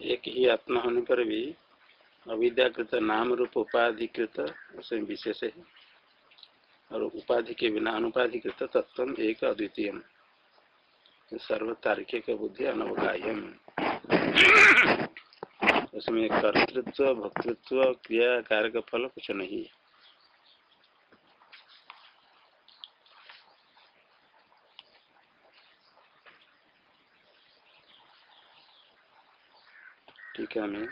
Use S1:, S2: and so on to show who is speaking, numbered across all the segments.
S1: एक ही आत्मा होने पर भी अविद्याकृत नाम रूप उपाधिकृत उसमें विशेष है। और उपाधि के बिना अनुपाधिकृत तत्व एक अद्वितीय। सर्व तार्किक बुद्धि अनवगाह्यम उसमें कर्तृत्व, भक्तृत्व क्रिया कारक फल कुछ नहीं है। टीका में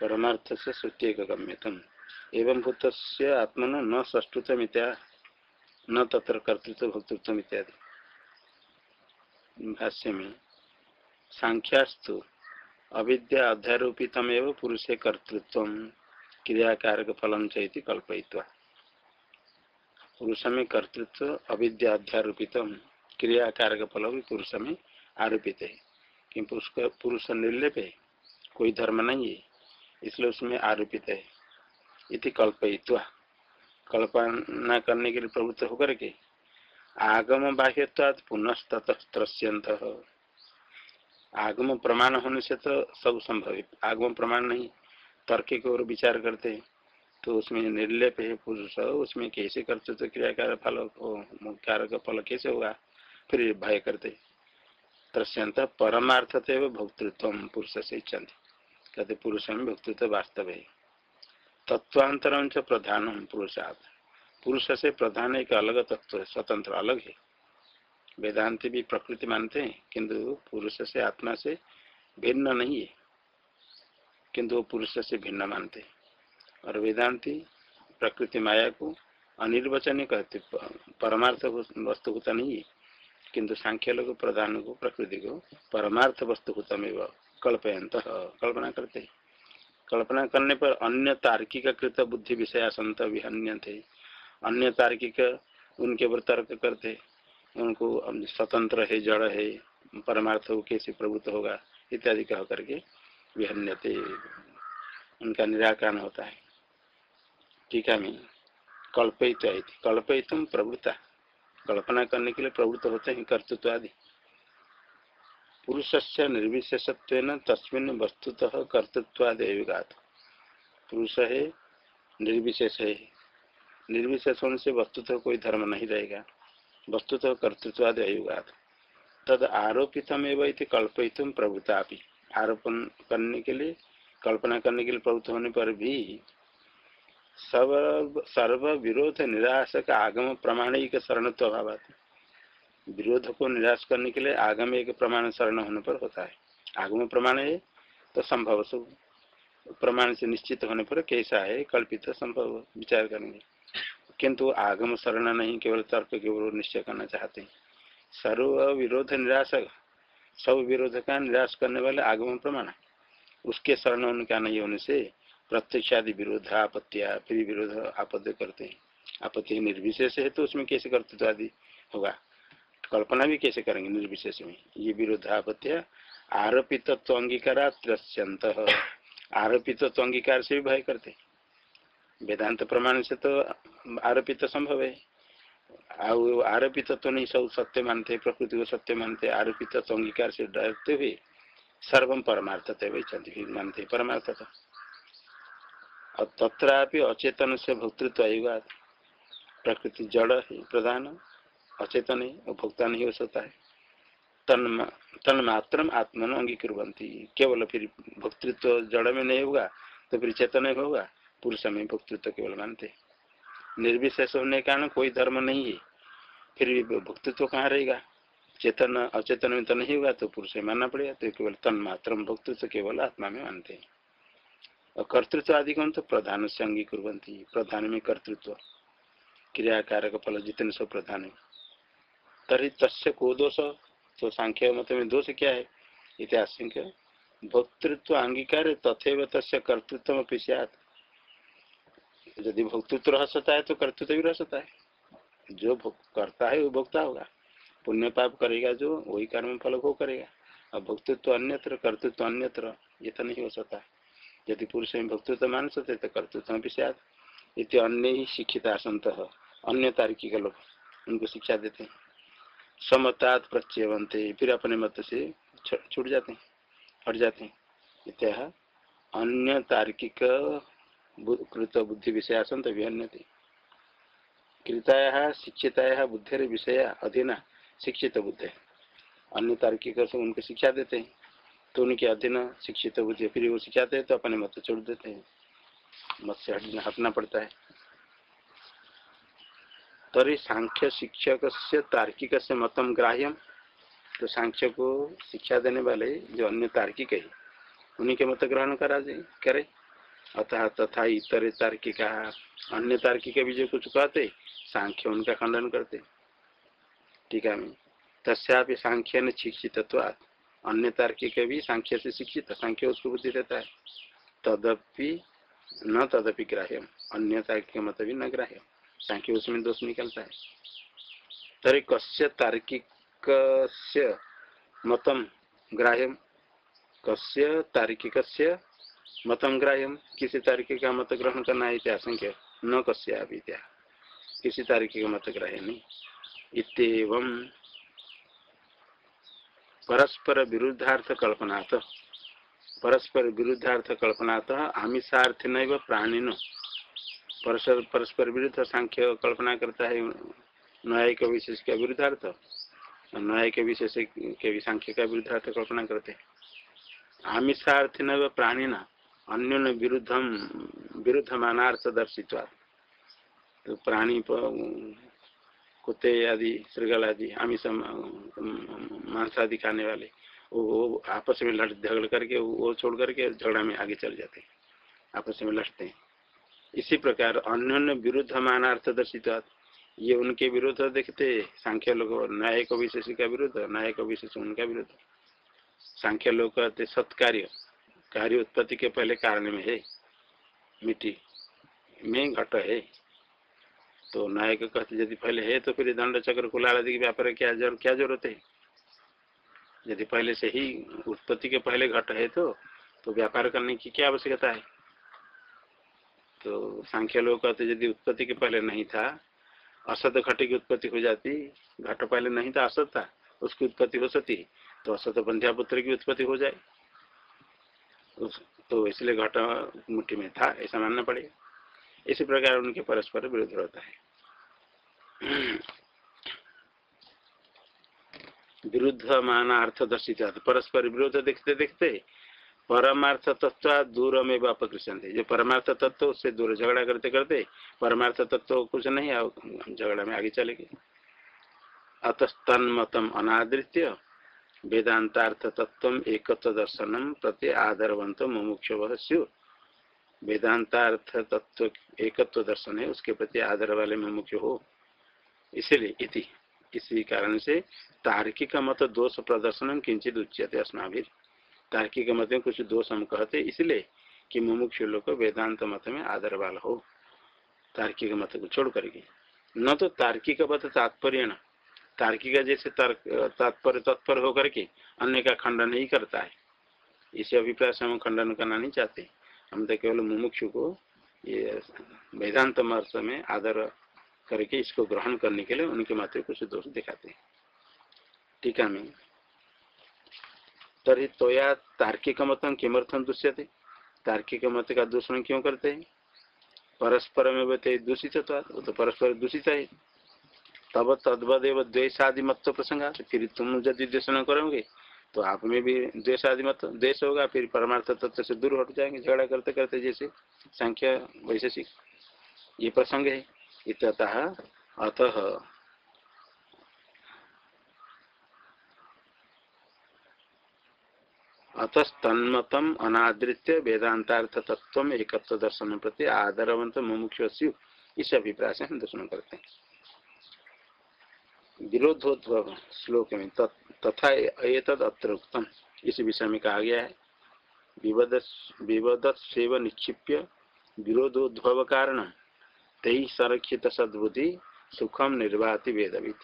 S1: परमार्थ से श्रुति गम्यतम एवं भूत आत्मन न सष्टुत मित्या न तत्र कर्तृत्व भक्तृत्व इत्यादि भाष्य में सांख्यास्तु, अविद्या अध्यारोपितम एवं पुरुषे कर्तृत्व क्रियाकारक फलम चैति कल्पयित्वा। पुरुष में कर्तृत्व, अविद्या अध्यारोपित क्रियाकारक फल भी पुरुष में आरोपित। है कि, पुरुष निर्लेप है कोई धर्म नहीं है, इसलिए उसमें आरोपित है। इति कल्पयित्वा। कल्पना करने के लिए प्रवृत्त होकर के आगम बाह्यवाद पुनस्तत्रस्यंत आगम प्रमाण होने से तो सब संभव है। आगम प्रमाण नहीं, तर्क की ओर विचार करते हैं तो उसमें निर्लेप है पुरुष, उसमें कैसे करते तो क्रियाकार फल कारक फल कैसे होगा, फिर भय करते त्रस्यंत परमार्थ भोक्तृत्व पुरुष से इच्छन्ति। कहते पुरुष में भोक्तृत्व वास्तव। है तत्वांतरम च प्रधान पुरुषार्थ पुरुष से प्रधान एक अलग तत्व है स्वतंत्र अलग है। वेदांति भी प्रकृति मानते हैं, किंतु पुरुष से आत्मा से भिन्न नहीं है। किंतु वो पुरुष से भिन्न मानते हैं। और वेदांति प्रकृति माया को अनिर्वचनीय कहते परमार्थ वस्तु होता नहीं है। किंतु सांख्य लोग प्रधान को प्रकृति को परमार्थ वस्तु होतमेव कल्पयंत कल्पना करते। कल्पना करने पर अन्य तार्किक कृत बुद्धि विषय संत विहन्य थे अन्य तार्किक उनके ऊपर तर्क करते। उनको स्वतंत्र है, जड़ है, परमार्थ हो कैसे प्रभुत्व होगा, इत्यादि कह करके विहन्यते। उनका निराकरण होता है। टीका में कल्पित कल्पित प्रवृत्ता कल्पना करने के लिए प्रवृत्त होते हैं कर्तृत्व आदि पुरुष से निर्विशेषत्व तस्मिन वस्तुतः कर्तृत्वादिगात पुरुष है, निर्विशेष है। निर्विशेष होने से वस्तुतः कोई धर्म नहीं रहेगा। वस्तुतः कर्तृत्वादि अयुगात तद आरोपितमेव कल्पित प्रभुता भी आरोपण करने के लिए, कल्पना करने के लिए प्रवृत्त होने पर भी सर्व सर्व विरोध निराश का आगम प्रमाणिक शरणत्व अभाव विरोध को निराश करने के लिए आगम एक प्रमाण शरण होने पर होता है। आगम प्रमाण है तो संभव सब प्रमाण से निश्चित होने पर कैसा है? कल्पित संभव विचार करेंगे। किंतु आगम शरण नहीं, केवल तर्क के केवल निश्चय करना चाहते हैं। सर्व विरोध निराश सब विरोध का निराश करने वाले आगम प्रमाण। उसके शरण उनका नहीं होने से प्रत्यक्ष आदि विरोध आपत्तिया फिर विरोध, आपत्ति करते हैं। आपत्ति निर्विशेष है तो उसमें कैसे कर्तृत्व आदि होगा? कल्पना भी कैसे करेंगे निर्विशेष में? ये विरोध आपत्तिया आरोपित तत्व अंगीकार आरोपित तत्व अंगीकार से भी भय करते वेदांत प्रमाण से तो आरोपित संभव है। आरोपित तो नहीं, सब सत्य मानते, प्रकृति को सत्य मानते आरोपित तत्व अंगीकार से डरते हुए सर्वम परमार्थ वही मानते परमार्थ और तथापि अचेतन से भोक्तृत्व आयुगा प्रकृति जड़ है प्रधान, अचेतन है और भोक्ता नहीं हो सकता है। तन तन्मात्र आत्मन अंगीकुरबंती केवल फिर भोक्तृत्व जड़ में नहीं होगा तो फिर चेतन होगा। पुरुष में भोक्तृत्व केवल मानते। निर्विशेष होने के कारण कोई धर्म नहीं है। फिर भी भोक्तृत्व कहाँ रहेगा? चेतन, अचेतन में तो नहीं होगा तो पुरुष में मानना पड़ेगा। तो केवल तन्मात्र भोक्तृत्व केवल आत्मा में मानते हैं। और कर्तृत्व आदि कौन तो प्रधान से अंगीकुरबंती प्रधान में कर्तृत्व, क्रियाकारक फल जितने सब प्रधान है। तरी तस्य को दोष तो सांख्य मत में दोष क्या है? इतिहास भोक्तृत्व अंगीकार तथे तस्य कर्तृत्व पिछात यदि भोक्तृत्व रह सकता है तो कर्तृत्व भी रह सकता है। जो करता है, वो भोक्ता होगा। पुण्य पाप करेगा जो, वही कर्म फल को करेगा। और भोक्तृत्व अन्यत्र, कर्तृत्व अन्यत्र, ये तो नहीं हो सकता। यदि पुरुष में भक्तृत्व मान सकते तो कर्तृत्व भी शायद इतने अन्य ही शिक्षित संत अन्य तार्किक लोग उनको शिक्षा देते हैं। समतात प्रत्यय बनते फिर अपने मत से छूट जाते हैं, हट जाते हैं। इत्या अन्य तार्किक कृत बुद्धि विषय संत विहन्य कृताया, शिक्षिताया बुद्धि विषय अधीन, शिक्षित बुद्धि। अन्य तार्किक उनको शिक्षा देते हैं। तो उनके अधीन शिक्षित बुद्धि फिर वो सिखाते हैं तो अपने मत छोड़ देते हैं। मत से हटना हटना पड़ता है। तरी सांख्य शिक्षक से, तार्किक से मतम ग्राह्यम तो सांख्य को शिक्षा देने वाले जो अन्य तार्किक है, उन्हीं के मत ग्रहण करा जाए करे। अतः तथा इतर तार्किक, अन्य तार्किक भी जो कुछ कहते सांख्य उनका खंडन करते टीका में तस्यापि सांख्य ने शिक्षित अन्य तार्किक भी सांख्य से शिक्षित, सांख्य उसको बुद्धि देता है। तदपि न तदपि ग्राह्य अन्य तार्किक मत भी न ग्राह्य सांख्य उसमें दोष निकलता है। तरी कस्य तार्किक मतम ग्राह्य कस्य तार्किक मतम ग्राह्यम? किसी तारीख का मत ग्रहण करना है आशंक्य न कस्या विद्या किसी तारीख का मत ग्राह्य नहीं। इतम परस्पर विरुद्धार्थ कल्पना परस्पर विरुद्धार्थ कल्पना आमिषार्थ न प्राणिनो। परस्पर परस्पर विरुद्ध सांख्य कल्पना करता है न्यायिक विशेष का विरुद्धार्थ। न्यायिक विशेष के भी सांख्य का विरुद्धार्थ कल्पना करते आमिषार्थ न प्राणी न अन्य विरुद्धम विरुद्ध मानार्थ दर्शित तो प्राणी कुत्ते आदि श्रृगल आदि आमिष मांस आदि खाने वाले वो, वो आपस में लड़ झगड़ करके वो छोड़ करके झगड़ा में आगे चल जाते हैं। आपस में लड़ते हैं। इसी प्रकार अन्य विरुद्ध मानार्थ दर्शित ये उनके विरुद्ध देखते सांख्य लोग न्याय को विशेष का विरुद्ध न्याय को विशेष उनका विरुद्ध। सांख्य लोग कहते सत्कार्य। कार्य उत्पत्ति के पहले कारण में है। मिट्टी में घट है। तो नायक कहते यदि पहले है तो फिर दंड चक्र कुलाल आदि के व्यापार क्या ज़रूर क्या ज़रूरत है? यदि पहले से ही उत्पत्ति के पहले घट है तो तो व्यापार करने की क्या आवश्यकता है? तो सांख्य लोग कहते यदि उत्पत्ति के पहले नहीं था, असत घट की उत्पत्ति हो जाती, घट पहले नहीं था, असत था, उसकी उत्पत्ति हो सकती तो असत बंध्या पुत्र की उत्पत्ति हो जाए। तो इसलिए घट मुट्ठी में था, ऐसा मानना पड़ेगा। इसी प्रकार उनके परस्पर विरोध होता है। विरुद्ध माना अर्थ दर्शित परस्पर विरोध देखते देखते परमार्थ तत्व दूर में अपकृष्ण थे जो परमार्थ तत्व उससे दूर झगड़ा करते करते परमार्थ तत्व कुछ नहीं झगड़ा में आगे चले गए अतस्तन मतम अनादृत्य वेदांतार्थ तत्व एकत्व दर्शनम प्रति आदरवंत मुमुक्ष स्यु। वेदांतार्थ तत्व एकत्व दर्शन है उसके प्रति आदर वाले मुमुक्ष। हो इसलिए इति। इसी कारण से तार्किक मत दोष प्रदर्शन किंचित उच्यते अस्माभिर तार्किक मत में कुछ दोष हम कहते इसलिए कि मुमुक्ष लोग वेदांत मत में आदर वाला हो। तार्किक मत को छोड़ करके। न तो तार्किक मत तात्पर्य न। तार्किक जैसे तर्क, तात्पर्य, तत्पर होकर के अन्य का खंडन ही करता है। इसे अभिप्राय से हम खंडन करना नहीं चाहते। हम तो केवल मुमुक्षु को ये वेदांत मत में आदर करके इसको ग्रहण करने के लिए उनके मात्र कुछ दोष दिखाते हैं। टीका में तरी तोया तार्किक मतम किमर्थम दूष्यते? तार्किक मत का दूषण क्यों करते हैं? परस्पर में बते दूषित वो तो परस्पर दूषित है। तब तद्वदेव द्वेषादि मत प्रसंग। फिर तुम यदि द्वेष न करोगे तो आप में भी द्वेषादि मत द्वेष होगा, फिर परमार्थ तत्व से दूर हट जाएँगे, झगड़ा करते करते जैसे संख्या वैशेषिक। ये प्रसंग है। इतः अतः अतस्तन्मतम अनादृत्य वेदांतार्थ तत्व एकत्व दर्शन प्रति आदरवंत मुमुक्षु इस अभिप्राय से हम दर्शन करते हैं। विरोधोद्भव श्लोक में तथा एतद अत्र उत्तम इस विषय में कहा गया है विवदस्व निक्षिप्य विरोधोद्भव कारण तई संरक्षित सद्बुद्धि सुखम निर्वाति वेदविद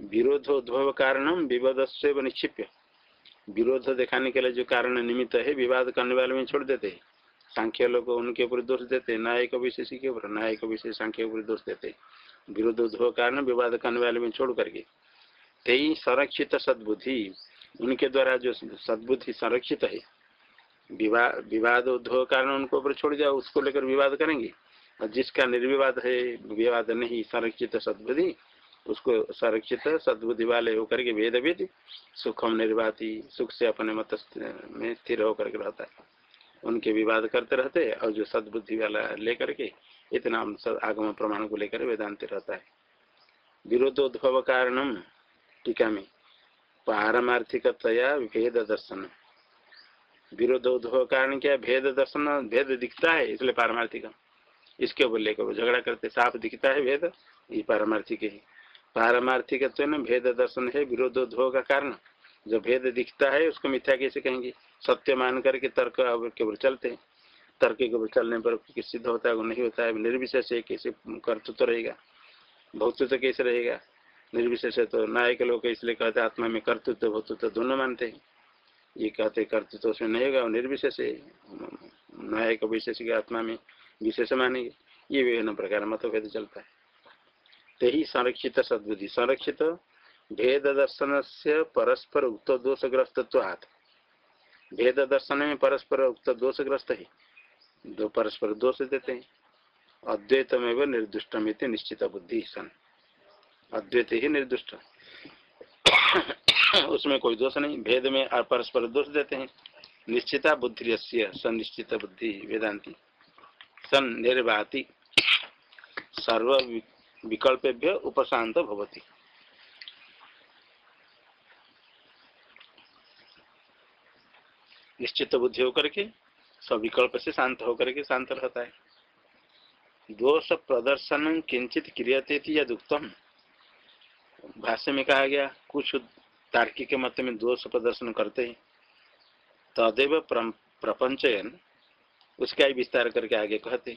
S1: विरोधोद्भव कारणम विवादस्व निक्षिप्य। विरोध दिखाने के लिए जो कारण निमित्त है, विवाद करने वाले में छोड़ देते सांख्य लोग उनके ऊपर दोष देते न्यायिक विशेष के ऊपर न्यायिक विशेष सांख्य ऊपर दोष देते विरोध उद्भव कारण विवाद करने वाले में छोड़ करके। तेई संरक्षित सद्बुद्धि उनके द्वारा जो सद्बुद्धि संरक्षित है विवाद उद्भव कारण उनको ऊपर छोड़ जाओ, उसको लेकर विवाद करेंगे। जिसका निर्विवाद है, विवाद नहीं, संरक्षित सद्बुद्धि, उसको संरक्षित सद्बुद्धि वाले होकर के वेद सुखम निर्वाति, सुख से अपने मत में स्थिर होकर के रहता है। उनके विवाद करते रहते और जो सद्बुद्धि वाला लेकर के इतना आगम प्रमाण को लेकर वेदांत रहता है। विरोधोद्भव कारणम टीका में? पारमार्थिकतया भेद दर्शन। विरोधोद्भव कारण क्या? भेद दर्शन, भेद दिखता है, इसलिए पारमार्थिक इसके ऊपर लेकर झगड़ा करते, साफ़ दिखता है भेद, ये पारमार्थिक ही। पारमार्थिक तो भेद दर्शन है विरोधोद्भव का कारण। जो भेद दिखता है, उसको मिथ्या कैसे कहेंगे? सत्य मान करके तर्क केवल चलते हैं। तर्क के ऊपर चलने पर सिद्ध होता है, वो नहीं होता है, निर्विशेष है, कैसे कर्तृत्व तो रहेगा? भौतृत्व कैसे रहेगा? निर्विशेष तो नायक लोग इसलिए कहते आत्मा में कर्तृत्व भौतृत्व दोनों मानते हैं। ये कहते कर्तृत्व उसमें नहीं होगा निर्विशेष है। नायक विशेष के आत्मा में विशेष मानेंगे ये विभिन्न प्रकार मतभेद चलता है। ते संरक्षित सद्बुद्धि। संरक्षित भेद दर्शन से परस्पर उक्त दोषग्रस्तत्वात्। भेद दर्शन में परस्पर उक्त दोषग्रस्त है। दो परस्पर दोष देते हैं। अद्वैतमेव निर्दुष्टम निश्चित बुद्धि सन। अद्वैत ही निर्दुष्ट। उसमें कोई दोष नहीं। भेद में परस्पर दोष देते हैं। निश्चिता बुद्धि सनिश्चित बुद्धि वेदांति। सन निर्वाति। सर्व विकल्पेभ्य उपशांत भवती। निश्चित बुद्धि होकर के सब विकल्प से शांत होकर के शांत रहता है। दोष प्रदर्शन किंचित क्रियते थी या दुखतम भाष्य में कहा गया, कुछ तार्किक मत में दोष प्रदर्शन करते हैं। तदेव प्रपंचयन उसका ही विस्तार करके आगे कहते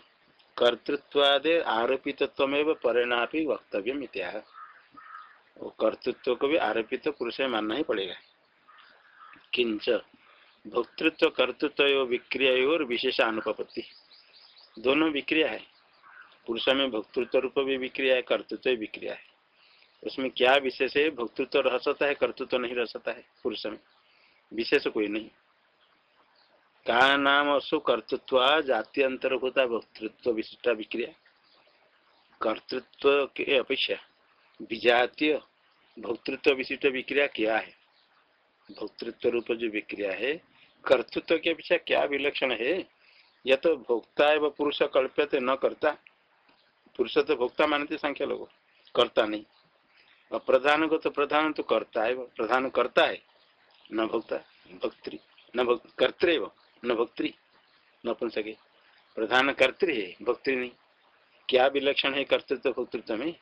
S1: कर्तृत्वादे आरोपित परिणाम वक्तव्य मित्या कर्तृत्व को भी आरोपित पुरुष में मानना ही पड़ेगा। किंच भोक्तृत्व, कर्तृत्व विक्रिया और विशेष अनुपत्ति दोनों विक्रिया है। पुरुष में भोक्तृत्व रूप भी विक्रिया है, कर्तृत्व विक्रिया है। उसमें क्या विशेष है? भोक्तृत्व रह सकता है, कर्तृत्व नहीं रह सकता है पुरुष में। विशेष कोई नहीं। का नाम असु कर्तृत्व जाति अंतर्भूता भोक्तृत्व विशिष्टा विक्रिया कर्तृत्व के अपेक्षा विजातीय भोक्तृत्व विशिष्ट विक्रिया क्या है? भोक्तृत्व रूप जो विक्रिया है, कर्तृत्व के अपेक्षा क्या विलक्षण है? या तो भोक्ता वह पुरुष कल्प्यते न करता। पुरुष तो भोक्ता मानते संख्या लोग, करता नहीं। और प्रधान को तो प्रधान तो करता है प्रधान करता है, न भोक्ता भक्ति न कर्तृ न भक्ति, न पुन सके प्रधान कर्तृ है, भक्ति नहीं। क्या विलक्षण है कर्तृत्व, भक्तृत्व में?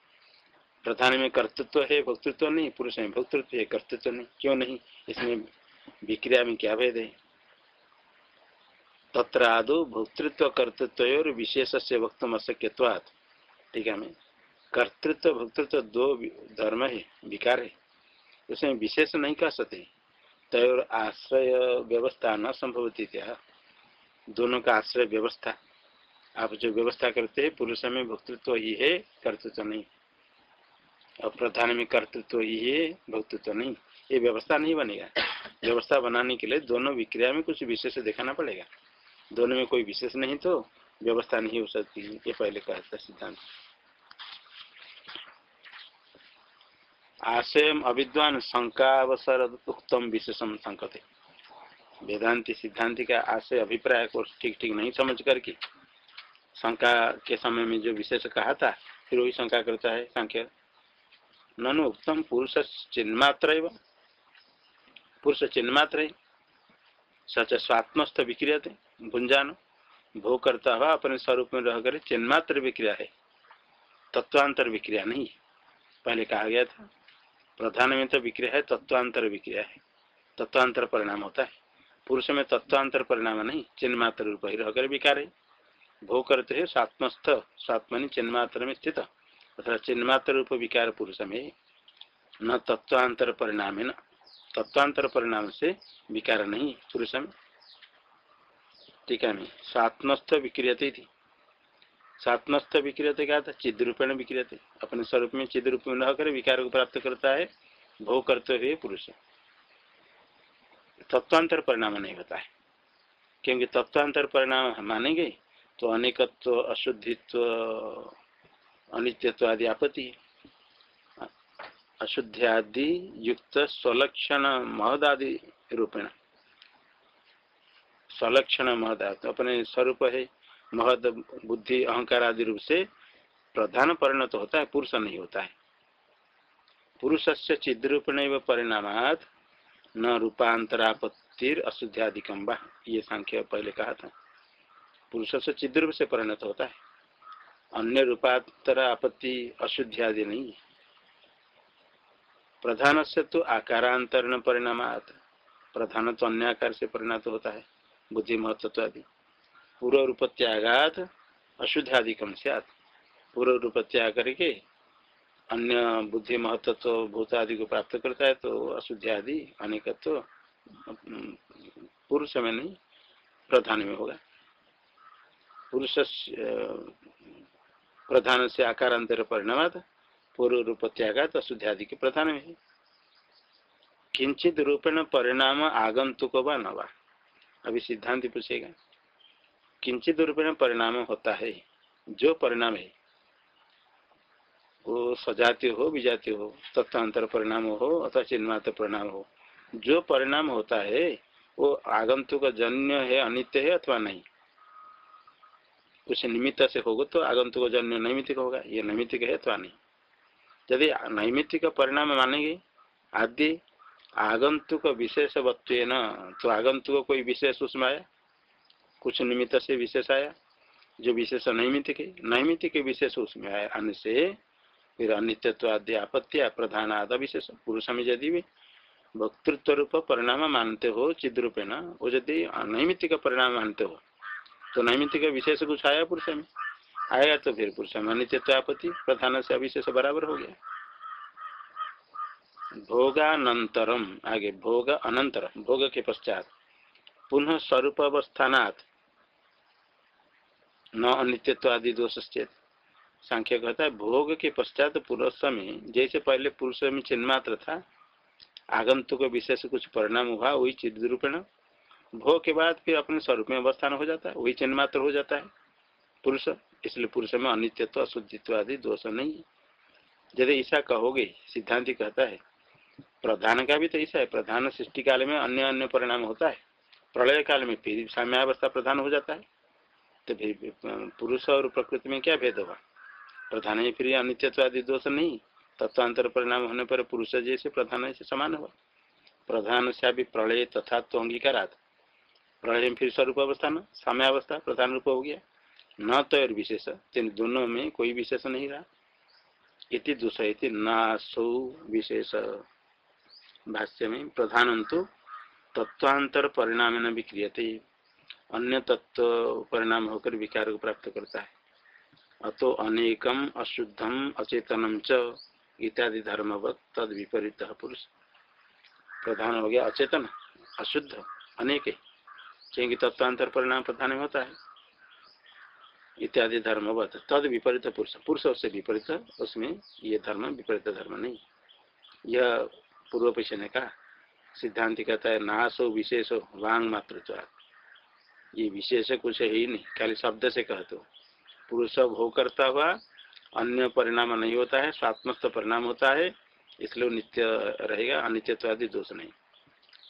S1: प्रधान में कर्तृत्व है, भक्तृत्व नहीं। पुरुष में भक्तृत्व है, कर्तृत्व नहीं। क्यों नहीं? इसमें विक्रिया में क्या भेद है? तत्र आदो भोक्तृत्व कर्तृत्व और विशेष से वक्तम अशक्यवाद ठीक है, मैं। कर्तृत्व, भोक्तृत्व दो धर्म है, विकार है। उसमें विशेष नहीं कर सकते। तय आश्रय व्यवस्था न संभवती क्या दोनों का आश्रय व्यवस्था। आप जो व्यवस्था करते हैं, पुरुष में भक्तृत्व ही है, कर्तृत्व नहीं। और प्रधान में कर्तृत्व ही है, भक्तृत्व नहीं। ये व्यवस्था नहीं बनेगा। व्यवस्था बनाने के लिए दोनों विक्रिया में कुछ विशेष दिखाना पड़ेगा। दोनों में कोई विशेष नहीं तो व्यवस्था नहीं हो सकती, ये पहले कहा था सिद्धांत। आशय अविद्वान शंकावसर उत्तम विशेषम संकते। वेदांति सिद्धांति का आशय अभिप्राय को ठीक ठीक नहीं समझ करके शंका के समय में जो विशेष कहा था, फिर वही शंका करता है संख्या। ननु उत्तम पुरुष चिन्मात्र पुरुष चिन्मात्र सच स्वात्मस्थ विक्रिया विक्रियते भुंजान भोग करता हुआ अपने स्वरूप में रह रहकर चिन्मात्र विक्रिया है। तत्वांतर विक्रिया नहीं पहले कहा गया था प्रधान में तो विक्रिया है, तत्वांतर विक्रिया है। तत्वांतर परिणाम होता है। पुरुष में तत्वांतर परिणाम नहीं चिन्ह मात्र रूप ही रहकर विकार। है भोग करते है सात्मस्थ स्वात्मनि चिन्ह मात्र में स्थित। अथवा चिन्ह मात्र रूप विकार पुरुष में न तत्वांतर परिणाम है न। तत्वांतर परिणाम से विकार नहीं, पुरुष में। टीका में स्वात्मस्थ विक्रियते थी सात्मस्थ विक्रियते क्या था चिद रूपेण विक्रियते। अपने स्वरूप में चिद रूप में रहकर विकार को प्राप्त करता है, भोग करते हुए पुरुष। तत्वांतर परिणाम नहीं होता है। क्योंकि तत्वांतर परिणाम मानेंगे तो अनेकत्व, अशुद्धित्व, अनित्यत्व आदि आपत्ति अशुद्धि आदि युक्त, स्वलक्षण, महदादि रूपेण। स्वलक्षण, महदाद, अपने स्वरूप है। महद बुद्धि अहंकार आदि रूप से प्रधान परिणत होता है, पुरुष नहीं होता है। पुरुष से चिद्रूपण परिणाम न रूपांतरापत्तिर अशुद्धियादिकम बा ये सांख्य पहले कहा था। पुरुष से चिद्रूप से परिणत होता है। अन्य रूपांतर आपत्ति अशुद्धि आदि नहीं प्रधान से तो आकारांतरण परिणाम प्रधान तो अन्य आकार से परिणत होता है, बुद्धि महत्व आदि। पूर्व रूप त्यागात अशुद्धाधिकम सियात। पूर्व रूप त्याग करके अन्य बुद्धि महत्व तो भूत आदि को प्राप्त करता है तो अशुद्धि आदि अनेकत्व पुरुष में नहीं, प्रधान में होगा। पुरुष प्रधान से आकारांतर परिणाम पूर्व रूप त्यागात अशुद्धि आदि के प्रधान में किंचित रूपेण परिणाम आगंतुक व नवा अभी सिद्धांत पूछेगा। किंचित रूपेण परिणाम होता है। जो परिणाम है, वो सजातीय हो विजातीय हो, तत्वांतर परिणाम हो, अथवा चिन्मात्र परिणाम हो, जो परिणाम होता है, वो आगंतुक जन्य है, अनित्य है अथवा नहीं। कुछ निमित्त से होगा तो आगंतुक जन्य नैमित्तिक होगा, ये नैमित्तिक है अथवा नहीं। यदि नैमित्तिक परिणाम मानेंगे, आदि आगंतुक विशेष वत्व न तो आगंतुक कोई विशेष उसमें आया? कुछ निमित्त से विशेष आया। जो विशेष नैमित के नैमित के विशेष उसमें आया। आने से फिर अनित्यत्व आदि आपत्ति प्रधान आदि विशेष। पुरुष में यदि भी वक्तृत्व रूप परिणाम मानते हो, चिद रूपेण वो यदि नैमित्तिक परिणाम मानते हो तो नैमित्तिक विशेष कुछ आया पुरुष में? आया तो फिर पुरुष में अनित्यत्व, आपत्ति, प्रधान से अविशेष बराबर हो गया। भोगानंतरम, आगे भोग अनंतर भोग के पश्चात। पुनः स्वरूप अवस्थानात्। न अनित्यत्व आदि दोष चेत सांख्य कहता है, भोग के पश्चात पुरुष में जैसे पहले पुरुष में चिन्ह मात्र था, आगंतुक विशेष कुछ परिणाम हुआ, वही चिद रूपेण, भोग के बाद फिर अपने स्वरूप में अवस्थान हो जाता है, वही चिन्ह मात्र हो जाता है, पुरुष, इसलिए पुरुष में अनित्यत्व, अशुद्धित्व आदि दोष नहीं है। यदि ऐसा कहोगे, सिद्धांति कहता है, प्रधान का भी तो ऐसा है, प्रधान सृष्टि काल में अन्य अन्य परिणाम होता है, प्रलय काल में फिर साम्यावस्था प्रधान हो जाता है तो पुरुष और प्रकृति में क्या भेद होगा? प्रधान ही फिर अनित्यत्वादि दोष नहीं, तत्वांतर परिणाम होने पर पुरुष जैसे प्रधान से समान हुआ प्रधान से अभी प्रलय तथा तो अंगीकारात। प्रलय में फिर स्वरूप अवस्था न, साम्य अवस्था, प्रधान रूप हो गया। न तो और विशेष, तीन दोनों में कोई विशेष नहीं रहा। इति दूसरे नासौ विशेष। भाष्य में प्रधान तो तत्वांतर परिणाम न विक्रियते। अन्य तत्व परिणाम होकर विकार को प्राप्त करता है। अतो अनेकम अशुद्धम अचेतनम च इत्यादि धर्मवत तद विपरीत पुरुष। प्रधान हो गया अचेतन, अशुद्ध, अनेक। क्योंकि तत्वांतर परिणाम प्रधान होता है। इत्यादि धर्मवत तद विपरीत पुरुष। पुरुष से विपरीत, उसमें ये धर्म विपरीत धर्म नहीं। यह पूर्व पेश ने कहा, सिद्धांत कहता है नाशो विशेषो वांग मातृत्व ये विशेष कुछ है ही नहीं, खाली शब्द से कहते हो पुरुष भोग करता हुआ, अन्य परिणाम नहीं होता है, स्वात्मस्थ परिणाम होता है, इसलिए वो नित्य रहेगा, अनित्यत्वादि दोष नहीं।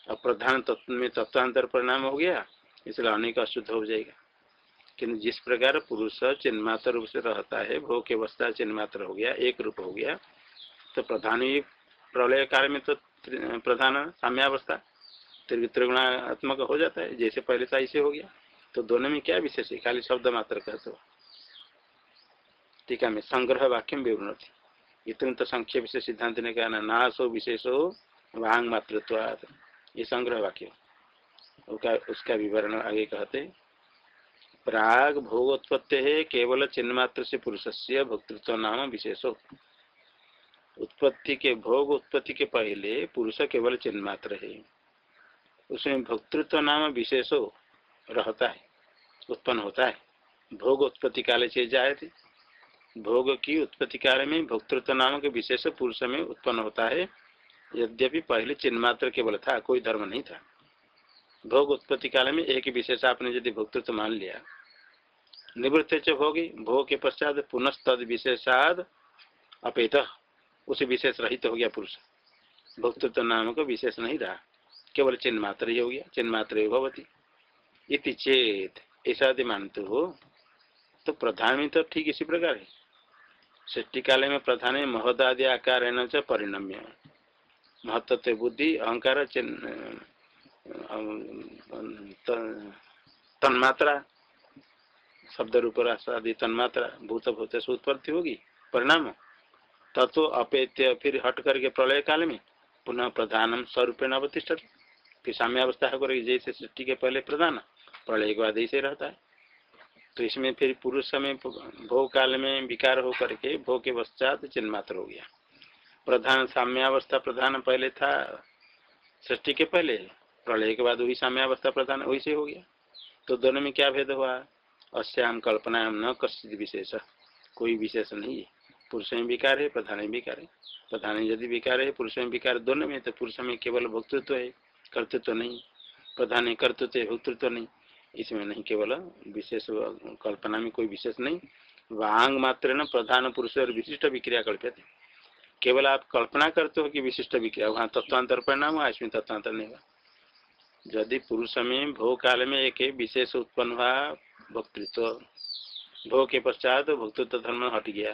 S1: अब प्रधान तत्व में तत्वांतर परिणाम हो गया, इसलिए अनेक अशुद्ध हो जाएगा। किन्तु जिस प्रकार पुरुष चिन्मात्र रूप से रहता है, भोग की अवस्था चिन्मात्र हो गया, एक रूप हो गया तो प्रधान ही प्रलय काल में तो प्रधान साम्यावस्था। त्रिगुणात्मक हो जाता है। जैसे पहले था ऐसे हो गया तो दोनों में क्या विशेष है? खाली शब्द मात्र कहते हो टीका में संग्रह वाक्य विवृणति इतने तो संक्षेप से सिद्धांत ने कहा ना विशेष हो वांग मातृत्व ये संग्रह वाक्य। उसका विवरण आगे कहते प्राग भोगोत्पत्ति है, केवल चिन्ह मात्र से पुरुष से भोक्तृत्व नाम विशेषो। उत्पत्ति के, भोग उत्पत्ति के पहले पुरुष केवल चिन्ह मात्र है। उसमें भोक्तृत्व नाम विशेषो रहता है, उत्पन्न होता है। भोग उत्पत्ति काले से जाए थे। भोग की उत्पत्ति काल में भोक्तृत्व नाम के विशेष पुरुष में उत्पन्न होता है। यद्यपि पहले चिन्ह मात्र केवल था, कोई धर्म नहीं था। भोग उत्पत्ति काल में एक विशेष आपने यदि भोक्तृत्व मान लिया। निवृत्त भोगी, भोग के पश्चात पुनः तद विशेषाद अपेत, उसे विशेष रहित हो गया पुरुष। भोक्तृत्व नाम को विशेष नहीं रहा। केवल चिन्ह मात्र ही हो गया चिन्ह मात्र भवती। इति चेत ऐसा यदि मानते। हो तो प्रधान में तो ठीक इसी प्रकार है। सृष्टि काल में प्रधान महदादि आकार है न परिणम्य। महत्व बुद्धि, अहंकार तन्मात्रा। शब्द रूप आदि तन्मात्रा, भूत भूत से उत्पत्ति होगी, परिणाम। तत्व अपेत्य फिर हट करके प्रलय काल में पुनः प्रधानम स्वरूपेण अवतिष्ठ फिर साम्य अवस्था होकर जैसे सृष्टि के पहले प्रधान प्रलय के बाद ऐसे रहता है। तो इसमें फिर पुरुष में भोग काल में विकार हो करके भोग के पश्चात चिन्ह मात्र हो गया। प्रधान साम्यावस्था प्रधान पहले था, सृष्टि के पहले प्रलय के बाद वही साम्यावस्था प्रधान वही से हो गया। तो दोनों में क्या भेद हुआ? अश्याम कल्पनायाम न कश्चित विशेष, कोई विशेष नहीं है। पुरुष में विकार है, प्रधान में विकार है। प्रधान यदि विकार है, पुरुष में विकार दोनों में तो पुरुष में केवल भक्तृत्व है। कर्तृत्व नहीं, प्रधान कर्तृत्व भक्तृत्व नहीं। इसमें नहीं केवल विशेष कल्पना में कोई विशेष नहीं, वांग मात्र न प्रधान पुरुष और विशिष्ट विक्रिया कल्प्य केवल आप कल्पना करते हो कि विशिष्ट विक्रिया, वहाँ तत्वांतर परिणाम हुआ, इसमें तत्वांतर नहीं हुआ। यदि पुरुष में, भोग काल में एक विशेष उत्पन्न हुआ, भोक्तृत्व, भोग के पश्चात भक्तृत्व धर्म हट गया,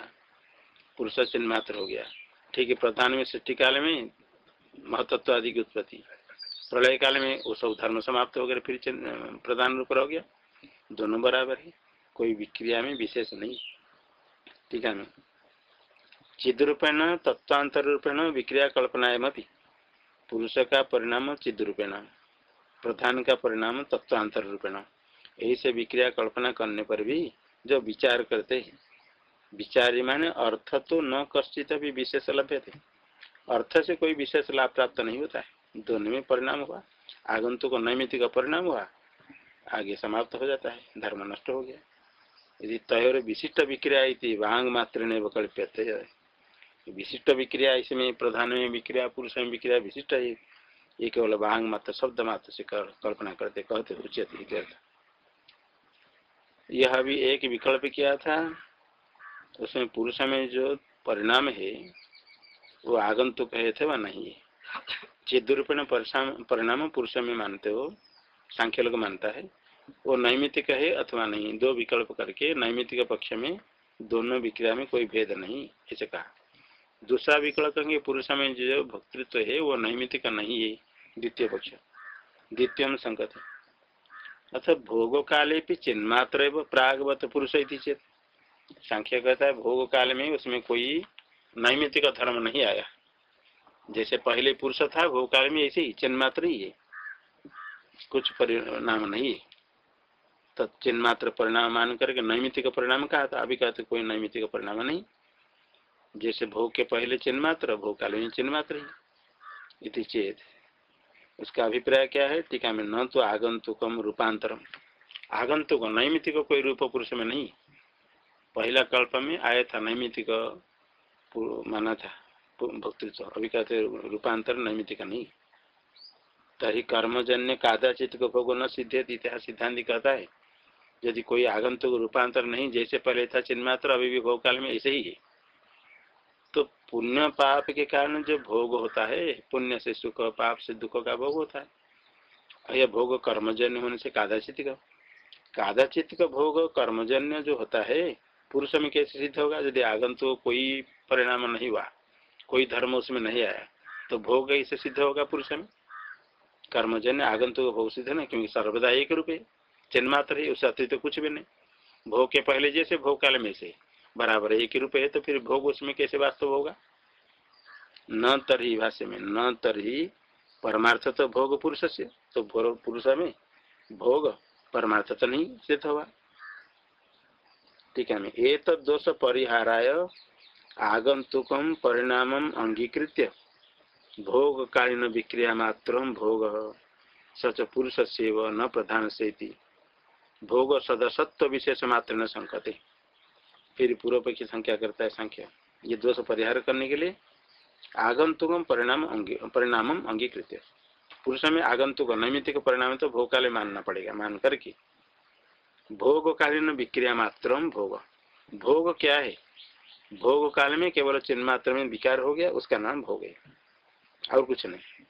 S1: पुरुष चिन्ह मात्र हो गया। ठीक है, प्रधान में सृष्टि काल में महतत्व आदि की उत्पत्ति। प्रलय काल में वो सब धर्म समाप्त हो गए फिर प्रधान रूप रह गया। दोनों बराबर है, कोई विक्रिया में विशेष नहीं। ठीक है चिद रूपेण तत्वांतर रूपेण विक्रिया कल्पना पुरुष का परिणाम चिद रूपेण प्रधान का परिणाम तत्वांतर रूपेण ऐसे विक्रिया कल्पना करने पर भी जो विचार करते हैं। विचारी माने अर्थ तो न कश्चित भी विशेष लभ्य थे अर्थ से कोई विशेष लाभ प्राप्त नहीं होता है। दोनों में परिणाम हुआ। आगंतुक नैमित का परिणाम हुआ। आगे समाप्त हो जाता है। धर्म नष्ट हो गया। यदि तय विशिष्ट विक्रिया थी वांग मात्र ने वकल्प्य विशिष्ट विक्रिया इसमें प्रधान में विक्रिया पुरुष में विक्रिया विशिष्ट है। ये केवल वांग मात्र शब्द मात्र से कर, कल्पना करते कहते उचित यह भी एक विकल्प किया था। उसमें पुरुष में जो परिणाम है वो आगंतुक है थे वह नहीं है। चिदुरूपेण परिणाम पुरुष में मानते हो सांख्य लोग मानता है, वो नैमितिक है अथवा नहीं, दो विकल्प करके नैमितिक पक्ष में दोनों विक्रिया में कोई भेद नहीं, ऐसे कहा। दूसरा विकल्प कहेंगे पुरुष में जो भक्तृत्व है, वो नैमितिक नहीं है, द्वितीय पक्ष। द्वितीय संकत है। अथ भोग काले भी चिन्ह मात्र प्रागवत पुरुष चेत। सांख्य कहता है भोग काल में उसमें कोई नैमितिक धर्म नहीं आया। जैसे पहले पुरुष था भोग काल में ऐसे ही चिन्ह मात्र ही है। कुछ परिणाम नहीं है। तो चिन्ह मात्र परिणाम मान करके नैमितिक परिणाम कहा था। अभी कहते कोई नैमितिक परिणाम नहीं। जैसे भोग के पहले चिन्ह मात्र भोग काल में चिन्ह मात्र ही। इति चेत। उसका अभिप्राय क्या है? टीका में न तो आगंतुकम रूपांतरम। आगंतुक नैमितिक कोई रूप पुरुष में नहीं। पहला कल्प में आया था नैमितिक माना था। भक्तृत्व। अभी कहते रूपांतर नैमित का नहीं। तरी कर्मजन्य कादाचित को भोग न सिद्धे इतिहास सिद्धांत कहता है, यदि कोई आगंतुक रूपांतर नहीं, जैसे पहले था चिन्ह मात्र, अभी भी भोग काल में ऐसे ही है। तो पुण्य पाप के कारण जो भोग होता है, पुण्य से सुख, पाप से दुख का भोग होता है। और यह भोग कर्मजन्य होने से कादाचित का। कादाचित का भोग कर्मजन्य जो होता है, पुरुष में कैसे सिद्ध होगा? यदि आगंतु कोई परिणाम नहीं हुआ कोई धर्म उसमें नहीं आया। तो भोग कैसे सिद्ध होगा पुरुष में। कर्मजन्य आगंतु भोग सिद्ध नहीं, क्योंकि सर्वदा एक रूप चिन्ह मात्र है उससे अतिरिक्त तो कुछ भी नहीं। भोग के पहले जैसे भोग काल में से बराबर एक ही रूप है तो फिर भोग उसमें कैसे वास्तव होगा? न तरही भाष्य में, न तरही परमार्थ तो भोग पुरुष से तो पुरुष में भोग परमार्थ तो नहीं सिद्ध हुआ ठीक है एक दोष परिहाराय आगंतुक परिणाम अंगीकृत भोग कालीन विक्रिया मात्र भोग। सच पुरुष से न प्रधान से भोग सदसत्व विशेष मात्र न संकते फिर पूर्व की संख्या करता है संख्या। ये दोष परिहार करने के लिए आगंतुक परिणाम परिणाम अंगीकृत पुरुष में आगंतुक नैमित्तिक परिणाम तो भोग काले मानना पड़ेगा। मान करके भोग कालीन विक्रिया मात्र भोग। भोग क्या है? भोग काल में केवल चिन्ह मात्र में विकार हो गया, उसका नाम भोग है। और कुछ नहीं।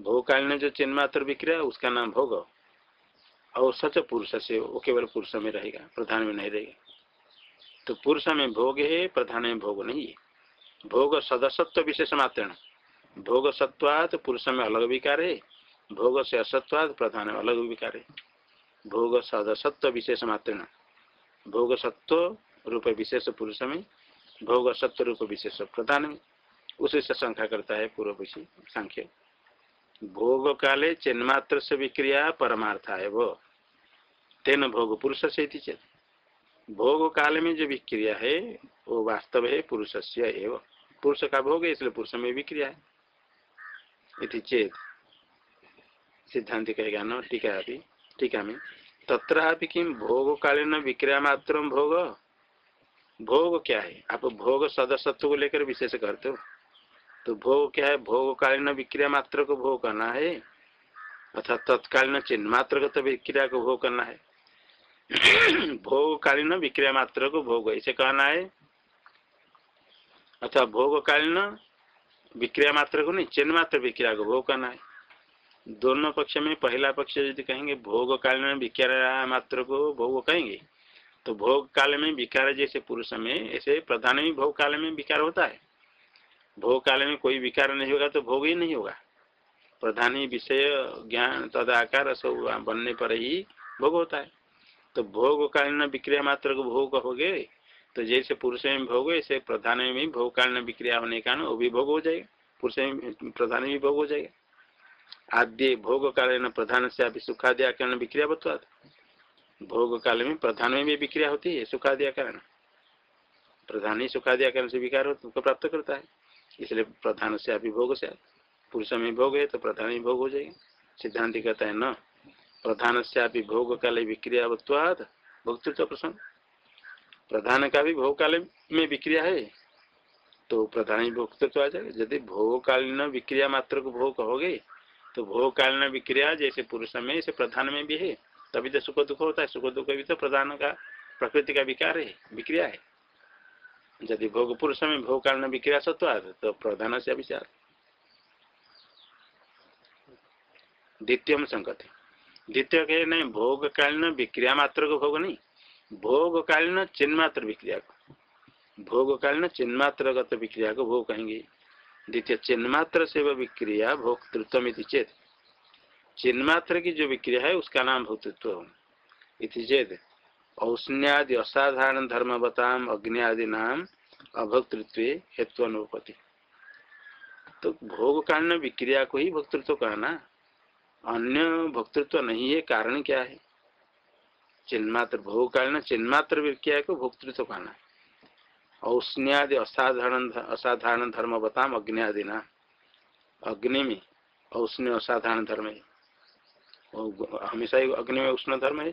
S1: भोग काल में जो चिन्ह मात्र विक्रिया उसका नाम भोग। और सच पुरुष से वो केवल पुरुष में रहेगा, प्रधान में नहीं रहेगा। तो पुरुष में भोग है, प्रधान में भोग नहीं है। भोग सदसत्व विशेष मात्र भोग सत्वात पुरुष में अलग विकार है। भोग से असत्वाद प्रधान में अलग विकार है। भोग सदसत्व विशेष मात्र भोग सत्व रूप विशेष पुरुष में भोग सत्व रूप विशेष प्रधान में उसी शंका करता है पूर्व पक्षी सांख्य। भोग काले चिन्मात्र से विक्रिया परमार्थ है वो। तेन भोग पुरुष से चेत। भोग काल में जो विक्रिया है, वो वास्तव है पुरुष से एवं। पुरुष का भोग है, इसलिए पुरुष में विक्रिया है। इति चेत। सिद्धांत कहेगा, न, टीका अभी टीका में तथा किम भोग कालीन विक्रिया मात्र भोग? भोग क्या है? आप भोग सदस्यत्व को लेकर विशेष करते हो। तो भोग क्या है? भोग कालीन विक्रिया मात्र को भोग करना है। अर्थात तत्कालीन चिन्ह मात्र को तो विक्रिया को भोग करना है। भोग कालीन विक्रिया मात्र को भोग ऐसे कहना है। अथवा भोग कालीन विक्रिया मात्र को नहीं, चिन्ह मात्र विक्रिया को भोग करना है। दोनों पक्ष में, पहला पक्ष यदि कहेंगे भोग काल में विकार मात्र को भोग कहेंगे तो भोग काल में विकार जैसे पुरुष में ऐसे प्रधान में भोग काल में विकार होता है। भोग काल में कोई विकार नहीं होगा तो भोग ही नहीं होगा। प्रधान ही विषय, ज्ञान तद आकार सब बनने पर ही भोग होता है। तो भोग कालीन विक्रिया मात्र को भोग हो गए तो जैसे पुरुष में भोग, ऐसे प्रधान में भी भोग कालीन विक्रिया होने का वो भी भोग हो जाएगा। पुरुष में प्रधान भी भोग हो जाएगा। आद्य भोग कालीन प्रधान से अभी सुखादि आकरण विक्रिया बतवा भोग काल में प्रधान में भी विक्रिया होती है सुखादि आकरण प्रधान ही सुखादि आकरण से विकार को प्राप्त करता है। इसलिए प्रधान से अभी भोग से पुरुष में भोग है तो प्रधान ही भोग हो जाएगा। सिद्धांत कहता है, न, प्रधान से अभी भोग काले विक्रिया बत्वाद भोक्तृत्व प्रसंग प्रधान का भी भोग काल में विक्रिया है तो प्रधान ही भोक्तृत्व आ जाएगा। यदि भोग कालीन विक्रिया मात्र को भोग हो गए तो भोग कालीन विक्रिया जैसे पुरुष में, ऐसे प्रधान में भी है। तभी तो सुख दुख होता है। सुख दुख भी तो प्रधान का, प्रकृति का विकार है, विक्रिया है। यदि भोग पुरुष में भोग कालीन विक्रिया सत्व तो प्रधान से अभिचार। द्वितीय संकट द्वितीय कहे, नहीं, भोग कालीन विक्रिया मात्र को भोग नहीं, भोग कालीन चिन्ह मात्र विक्रिया को। भोग कालीन चिन्ह मात्र विक्रिया को भोग कहेंगे। द्वितीय चिन्मात्र से वह विक्रिया भोक्तृत्व चेत। चिन्मात्र की जो विक्रिया है, उसका नाम भोक्तृत्व इति चेत औष्ण्यादि असाधारण धर्म बताम अग्नि आदि नाम, अभोक्तृत्व हेतु अनुपति तो भोग कारण विक्रिया को ही भोक्तृत्व कहना अन्य भोक्तृत्व नहीं है, कारण क्या है? चिन्मात्र भोग कारण चिन्मात्र विक्रिया को भोक्तृत्व कहना औष्ण्यादि असाधारण असाधारण धर्म बताम अग्नि आदि ना अग्नि में औष्ण्य असाधारण धर्म है। हमेशा ही अग्नि में उष्ण धर्म है।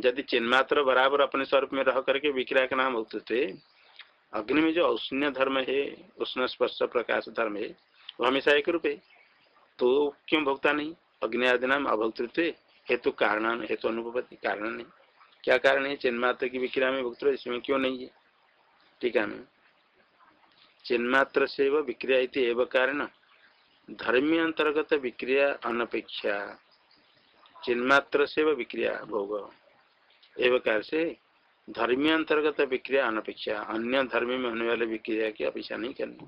S1: यदि चिन्मात्र बराबर अपने स्वरूप में रह करके विक्रिया का नाम उत्तर अग्नि में जो औष्ण्य धर्म है, उष्ण स्पर्श प्रकाश धर्म है, वो हमेशा एक रूप है। तो क्यों भोक्ता नहीं? अग्नि आदि नाम अभोक्तृत्व हेतु कारण हेतु अनुपति कारण नहीं क्या कारण है? चिन्मात्र की विक्रिया में भुक्त इसमें क्यों नहीं है? ठीक है चिन्मात्र से विक्रिया एवं कारण। धर्मी अंतर्गत विक्रिया अनपेक्षा चिन्मात्र से वह विक्रिया भोग। एवं कार्य से धर्मी अंतर्गत विक्रिया अनपेक्षा, अन्य धर्मी में होने वाले विक्रिया की अपेक्षा नहीं करनी।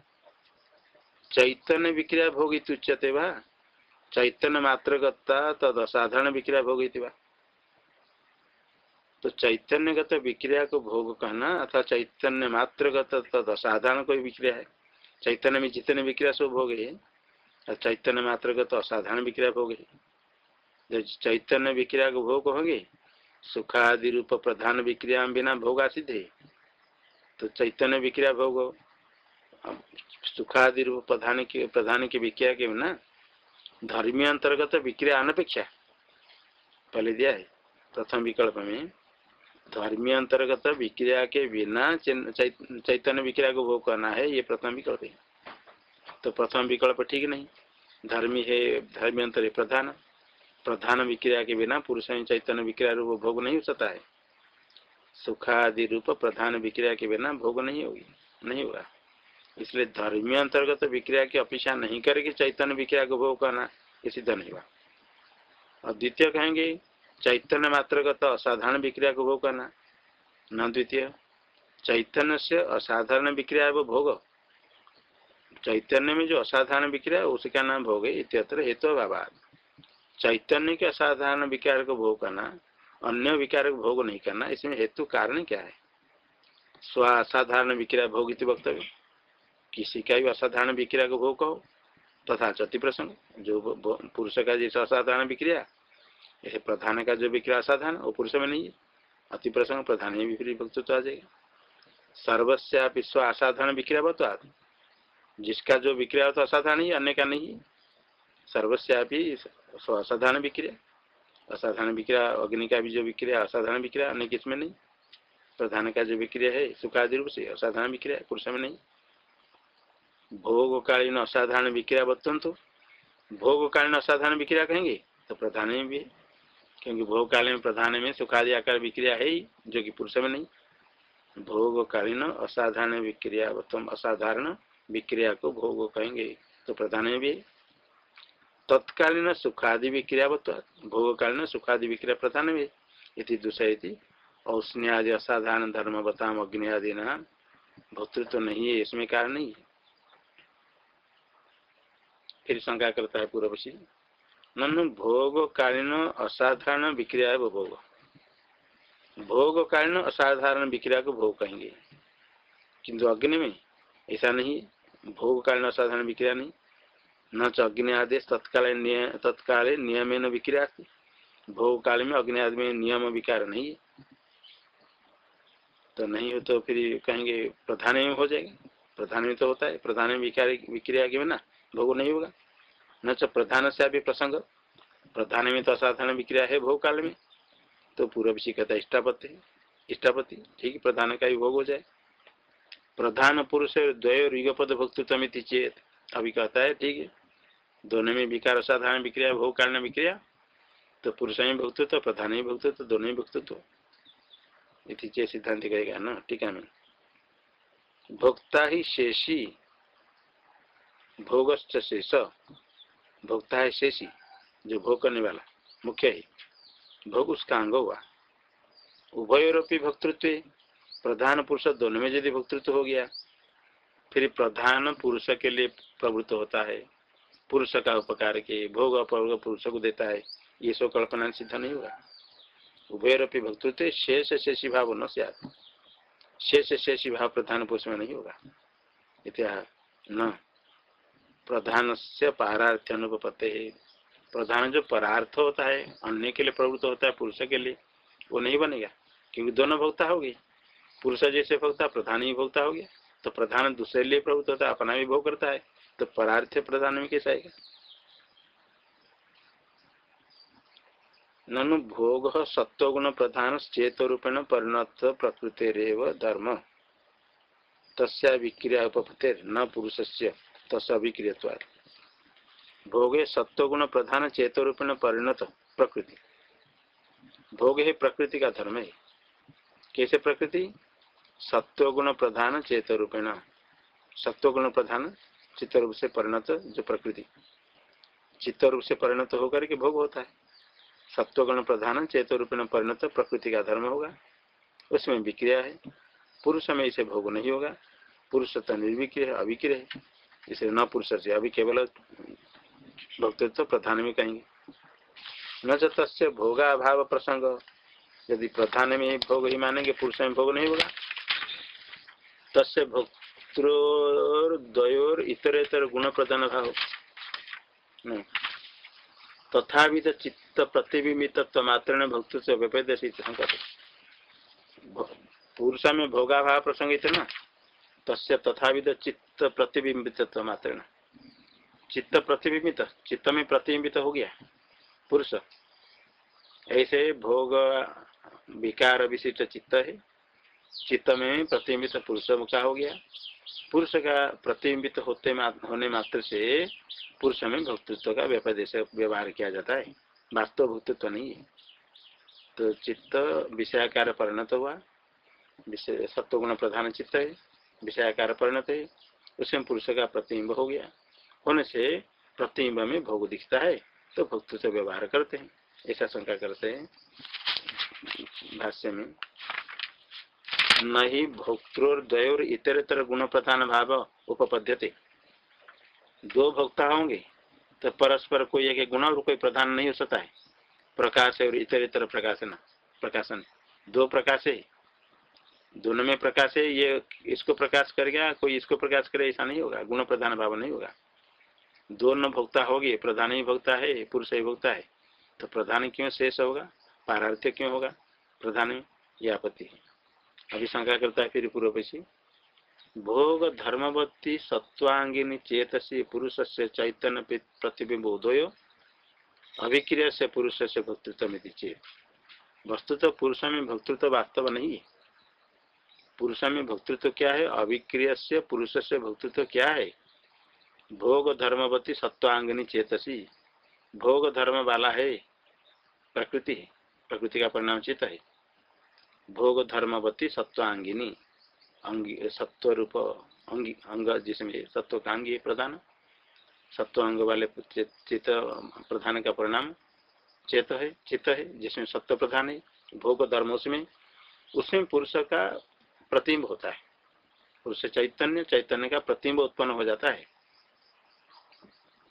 S1: चैतन्य विक्रिया भोगी तुच्यते वा? चैतन्य मात्रगता तद असाधारण विक्रिया भोगी वा? तो चैतन्यगत विक्रिया को भोग कहना अथवा चैतन्य मात्रगत तद असाधारण कोई विक्रिया है? चैतन्य में जितने विक्रिया सब भोग है चैतन्य मात्रगत असाधारण विक्रिया भोग है। जो चैतन्य विक्रिया को भोग होंगे, सुखादि रूप प्रधान विक्रिया बिना भोग सिद्ध है तो चैतन्य विक्रिया भोग सुखादि रूप प्रधान की प्रधान की विक्रिया के बिना धर्मी अंतर्गत विक्रिया अनपेक्षा पहले दिया है। प्रथम विकल्प में धर्मी अंतर्गत विक्रिया के बिना चैतन्य विक्रिया को भोग करना है, ये प्रथम विकल्प है। तो प्रथम विकल्प ठीक नहीं। धर्मी है, धर्मी अंतर है प्रधान। प्रधान विक्रिया के बिना पुरुष में चैतन्य विक्रिया रूप भोग नहीं हो सकता है। सुखादि रूप प्रधान विक्रिया के बिना भोग नहीं होगी, नहीं होगा। इसलिए धर्मी अंतर्गत तो विक्रिया की अपेक्षा नहीं करेगी चैतन्य विक्रिया को भोग करना, ये सिद्ध नहीं हुआ और द्वितीय कहेंगे, चैतन्य मात्रगत असाधारण विक्रिया को भोग करना। न द्वितीय, चैतन्य से असाधारण विक्रिया वो भोग। चैतन्य में जो असाधारण विक्रिया है उसका नाम भोग है, इत्यत्र हेतु भावाद चैतन्य के असाधारण विकार को भोग करना, अन्य विकार को भोग नहीं करना, इसमें हेतु कारण क्या है? स्व असाधारण विक्रिया भोग इति वक्तव्य। किसी का भी असाधारण विक्रिया को भोग कहो, तथा चति प्रसंग, जो पुरुष का जैसे असाधारण विक्रिया ऐसे प्रधान का जो विक्रिया असाधारण, वो पुरुष में नहीं है। अति प्रसंग, प्रधान में भी फिर भक्तत्व आ जाएगा। सर्वस्या स्व असाधारण विक्रिया बता जिसका जो विक्रिया तो असाधारण ही, अन्य का नहीं है। सर्वस्या भी असाधारण विक्रिया। असाधारण विक्रिया, अग्नि का भी जो विक्रिया, असाधारण विक्रिया, अन्य किसमें नहीं। प्रधान का जो विक्रिया है, सुखादि रूप से असाधारण विक्रिया, पुरुष में नहीं। भोगकालीन असाधारण विक्रिया बतन तो भोगकालीन असाधारण विक्रिया कहेंगे तो प्रधान में भी है। क्योंकि भोगकालीन प्रधान में सुखादि आकार विक्रिया है ही, जो कि पुरुष में नहीं। भोगकालीन असाधारण विक्रिया असाधारण विक्रिया को भोग कहेंगे तो प्रधान में भी है। तत्कालीन सुखादि विक्रिया भोगकालीन सुखादि विक्रिया प्रधान में इति दूसरी औष्ण्यादि असाधारण धर्म बताम अग्नि आदि नाम भोक्तृत्व तो नहीं है, इसमें कारण नहीं है। फिर शंका करता है पूर्वशी ननु भोगकालीन असाधारण विक्रिया है भोग। भोगकालीन असाधारण विक्रिया को भोग कहेंगे। किंतु अग्नि में ऐसा नहीं भोगकालीन असाधारण विक्रिया नहीं। न अग्नि आदेश तत्काल तत्काल नियम विक्रिया भोग काल में अग्नि आदि में नियम विकार नहीं है। तो नहीं हो तो फिर कहेंगे प्रधान हो जाएगा। प्रधान में तो होता है। प्रधान में विकार, विक्रिया के बिना भोग नहीं होगा। न च प्रधान से अभी प्रसंग प्रधान में तो असाधारण विक्रिया है भोग काल में। तो पूर्व विषय कहता है। इष्टापति इष्टापति ठीक प्रधान का भी भोग हो जाए। प्रधान पुरुष द्वय युगपद भक्तुत्व चेत। अभी कहता है, ठीक है, दोनों में विकार, असाधारण विक्रिया भोग कारण विक्रिया तो पुरुष में भक्तत्व, प्रधान में भक्तत्व, दोनों में भक्तत्व। इति चेत सिद्धांत कहेगा ना टीका में भोक्ता ही शेषी, भोगश्च शेष। भोक्ता है शेषी, जो भोग करने वाला, मुख्य ही। भोग उसका अंग हुआ। उभयोपी भक्तृत्व प्रधान पुरुष दोनों में यदि भक्तृत्व हो गया, फिर प्रधान पुरुष के लिए प्रवृत्त होता है। पुरुष का उपकार के, भोग अपभोग पुरुष को देता है। ये सब कल्पना सिद्ध नहीं होगा उभयरपी भक्तृत्व शेष शेषी भाव न शेष शेषी भाव प्रधान पुरुष में नहीं होगा। इतिहास न। प्रधान से पारार्थ अनुपत्ति है प्रधान जो परार्थ होता है, अन्य के लिए प्रवृत्त होता है, पुरुष के लिए, वो नहीं बनेगा, क्योंकि दोनों भोक्ता हो गए। पुरुष जैसे भोक्ता प्रधान ही भोक्ता हो गया। तो प्रधान दूसरे लिए प्रवृत्त होता है अपना भी भोग करता है तो परार्थ प्रधान में कैसा आएगा? ननु भोग सत्वगुण प्रधान चेत रूपेण परिणत प्रकृति धर्म। तस्या विक्रिया उपपत्ति न पुरुष से तस् अभिक्रिय भोगे सत्वगुण प्रधान चेत रूपेण परिणत प्रकृति। भोग है प्रकृति का धर्म है। कैसे प्रकृति? सत्वगुण प्रधान चेत रूपेण सत्वगुण प्रधान चित्त रूप से परिणत जो प्रकृति। चित्त रूप से परिणत होकर के भोग होता है। सत्वगुण प्रधान चेत रूपेण परिणत प्रकृति का धर्म होगा। उसमें विक्रिया है। पुरुष में इसे भोग नहीं होगा। पुरुष तो निर्विक्रिय अभिक्रिय है। इसे न पुरुष से अभी केवल भक्तित्व प्रधान में कहेंगे। न तस्य भोगाभाव प्रसंग। यदि प्रधान में भोग ही मानेंगे, पुरुष में भोग नहीं होगा। तस्य भक्तोर इतर इतर गुण प्रधान भाव तथा विध चित्त प्रतिबिंबित मात्र भक्तृत्व व्यपेद पुरुष में भोगाभाव प्रसंगित है ना। तस्य तथाविध चित्त प्रतिबिंबित मात्र चित्त प्रतिबिंबित चित्त में प्रतिबिंबित हो गया। पुरुष। ऐसे भोग विकार विशिष्ट चित्त है। चित्त में प्रतिबिंबित पुरुष का हो गया। पुरुष का प्रतिबिंबित होते होने मात्र से पुरुष में भक्तृत्व का व्यपदेश, व्यवहार किया जाता है। वास्तव भक्तृत्व नहीं है। तो चित्त विषयाकार परिणत हुआ। विषय, सत्वगुण प्रधान चित्त है। विषयाकार परिणत है। उसमें पुरुष का प्रतिबिंब हो गया। होने से प्रतिबिंब में भोग दिखता है। तो भक्तृत्व व्यवहार करते हैं। ऐसा शंका करते हैं। भाष्य में न ही भोक्तोर्दयोर इतर गुण प्रधान भाव उपपद्यते। दो भोक्ता होंगे तो परस्पर कोई एक गुण और कोई प्रधान नहीं हो सकता है। प्रकाश और इतर इतर प्रकाशन प्रकाशन। दो प्रकाश है। दोनों में प्रकाश है, ये इसको प्रकाश कर गया, कोई इसको प्रकाश करे, ऐसा नहीं होगा, गुण प्रधान भाव नहीं होगा। दोनों भोक्ता होगी, प्रधान ही भोक्ता है, पुरुष ही भोक्ता है। तो प्रधान क्यों शेष होगा? पारार्थ्य क्यों होगा? प्रधान यह आपत्ति है। अभी शंका करता है फिर पूर्व पक्षी। भोग धर्मवती सत्वांगिनी चेतसी पुरुष से चैतन्य प्रतिबिंब उदय अभिक्रिय से पुरुष से भक्तृत्व चेत। वस्तु तो पुरुष में भक्तृत्व वास्तव नहीं है। पुरुष में भक्तृत्व क्या है? अभिक्रिय से पुरुष से भक्तृत्व क्या है? भोग धर्मवती सत्वांगिनी चेतसी। भोग धर्म वाला है, प्रकृति प्रकृति का परिणाम चित है। भोग धर्मवती सत्वांगिनी, अंगी सत्व रूप अंगी, अंग, जिसमें सत्व का अंगी प्रधान सत्व अंग वाले चित्त प्रधान का परिणाम चेत है, चित्त है, जिसमें सत्व प्रधान है भोग धर्म उसमें उसमें पुरुष का प्रतिम्ब होता है। पुरुष चैतन्य चैतन्य का प्रतिम्ब उत्पन्न हो जाता है।